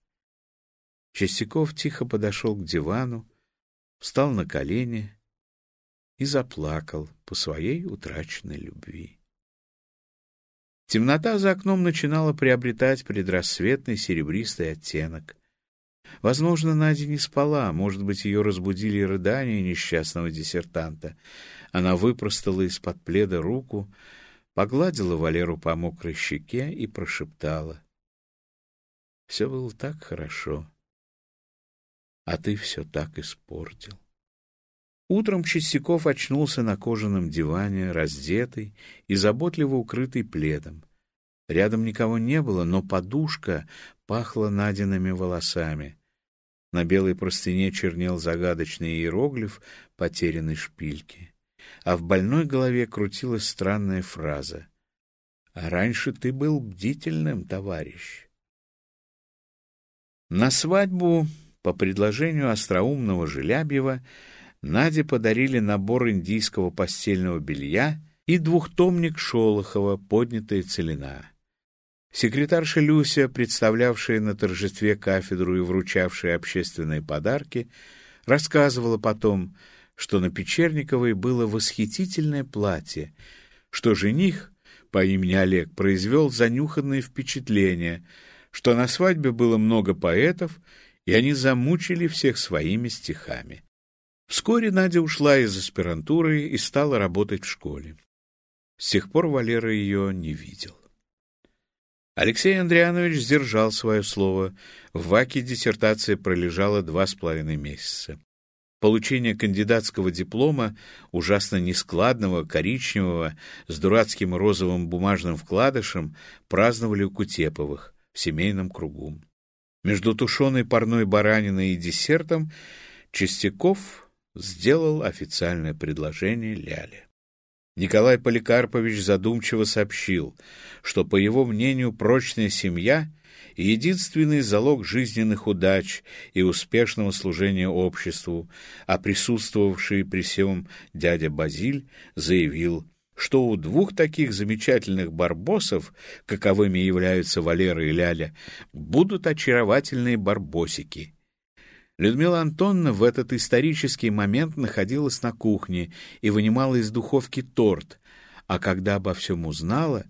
Чистяков тихо подошел к дивану, встал на колени и заплакал по своей утраченной любви. Темнота за окном начинала приобретать предрассветный серебристый оттенок. Возможно, Надя не спала, может быть, ее разбудили рыдания несчастного диссертанта. Она выпростала из-под пледа руку, погладила Валеру по мокрой щеке и прошептала. Все было так хорошо а ты все так испортил. Утром Чистяков очнулся на кожаном диване, раздетый и заботливо укрытый пледом. Рядом никого не было, но подушка пахла Надиными волосами. На белой простыне чернел загадочный иероглиф потерянной шпильки. А в больной голове крутилась странная фраза. «А раньше ты был бдительным, товарищ». На свадьбу по предложению остроумного Желябьева Наде подарили набор индийского постельного белья и двухтомник Шолохова «Поднятая целина». Секретарша Люся, представлявшая на торжестве кафедру и вручавшая общественные подарки, рассказывала потом, что на Печерниковой было восхитительное платье, что жених по имени Олег произвел занюханное впечатление, что на свадьбе было много поэтов, и они замучили всех своими стихами. Вскоре Надя ушла из аспирантуры и стала работать в школе. С тех пор Валера ее не видел. Алексей Андрианович сдержал свое слово. В ВАКе диссертация пролежала два с половиной месяца. Получение кандидатского диплома, ужасно нескладного, коричневого, с дурацким розовым бумажным вкладышем, праздновали у Кутеповых в семейном кругу. Между тушеной парной бараниной и десертом Чистяков сделал официальное предложение Ляле. Николай Поликарпович задумчиво сообщил, что, по его мнению, прочная семья — единственный залог жизненных удач и успешного служения обществу, а присутствовавший при всем дядя Базиль заявил, что у двух таких замечательных барбосов, каковыми являются Валера и Ляля, будут очаровательные барбосики — Людмила Антоновна в этот исторический момент находилась на кухне и вынимала из духовки торт, а когда обо всем узнала,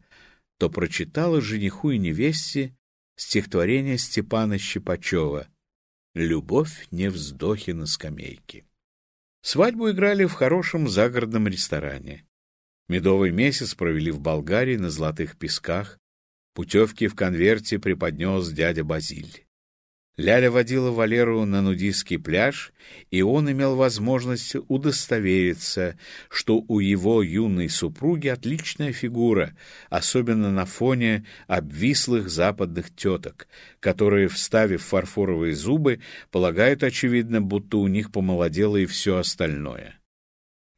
то прочитала жениху и невесте стихотворение Степана Щипачева «Любовь не вздохи на скамейке». Свадьбу играли в хорошем загородном ресторане. Медовый месяц провели в Болгарии на Золотых Песках. Путевки в конверте преподнес дядя Базиль. Ляля водила Валеру на нудистский пляж, и он имел возможность удостовериться, что у его юной супруги отличная фигура, особенно на фоне обвислых западных теток, которые, вставив фарфоровые зубы, полагают, очевидно, будто у них помолодело и все остальное.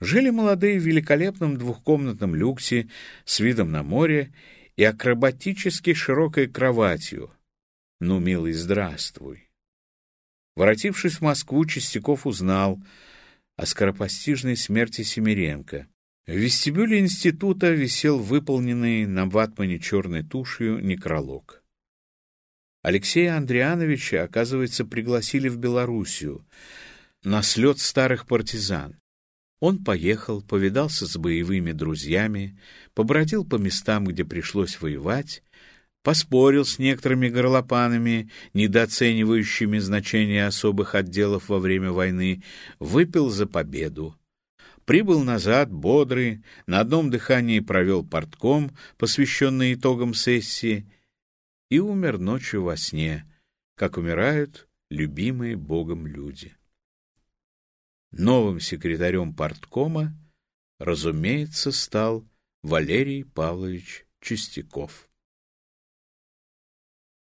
Жили молодые в великолепном двухкомнатном люксе с видом на море и акробатически широкой кроватью, ну, милый, здравствуй. Воротившись в Москву, Чистяков узнал о скоропостижной смерти Семиренко. В вестибюле института висел выполненный на ватмане черной тушью некролог. Алексея Андриановича, оказывается, пригласили в Белоруссию на слет старых партизан. Он поехал, повидался с боевыми друзьями, побродил по местам, где пришлось воевать, поспорил с некоторыми горлопанами, недооценивающими значение особых отделов во время войны, выпил за победу. Прибыл назад, бодрый, на одном дыхании провел портком, посвященный итогам сессии, и умер ночью во сне, как умирают любимые Богом люди. Новым секретарем порткома, разумеется, стал Валерий Павлович Чистяков.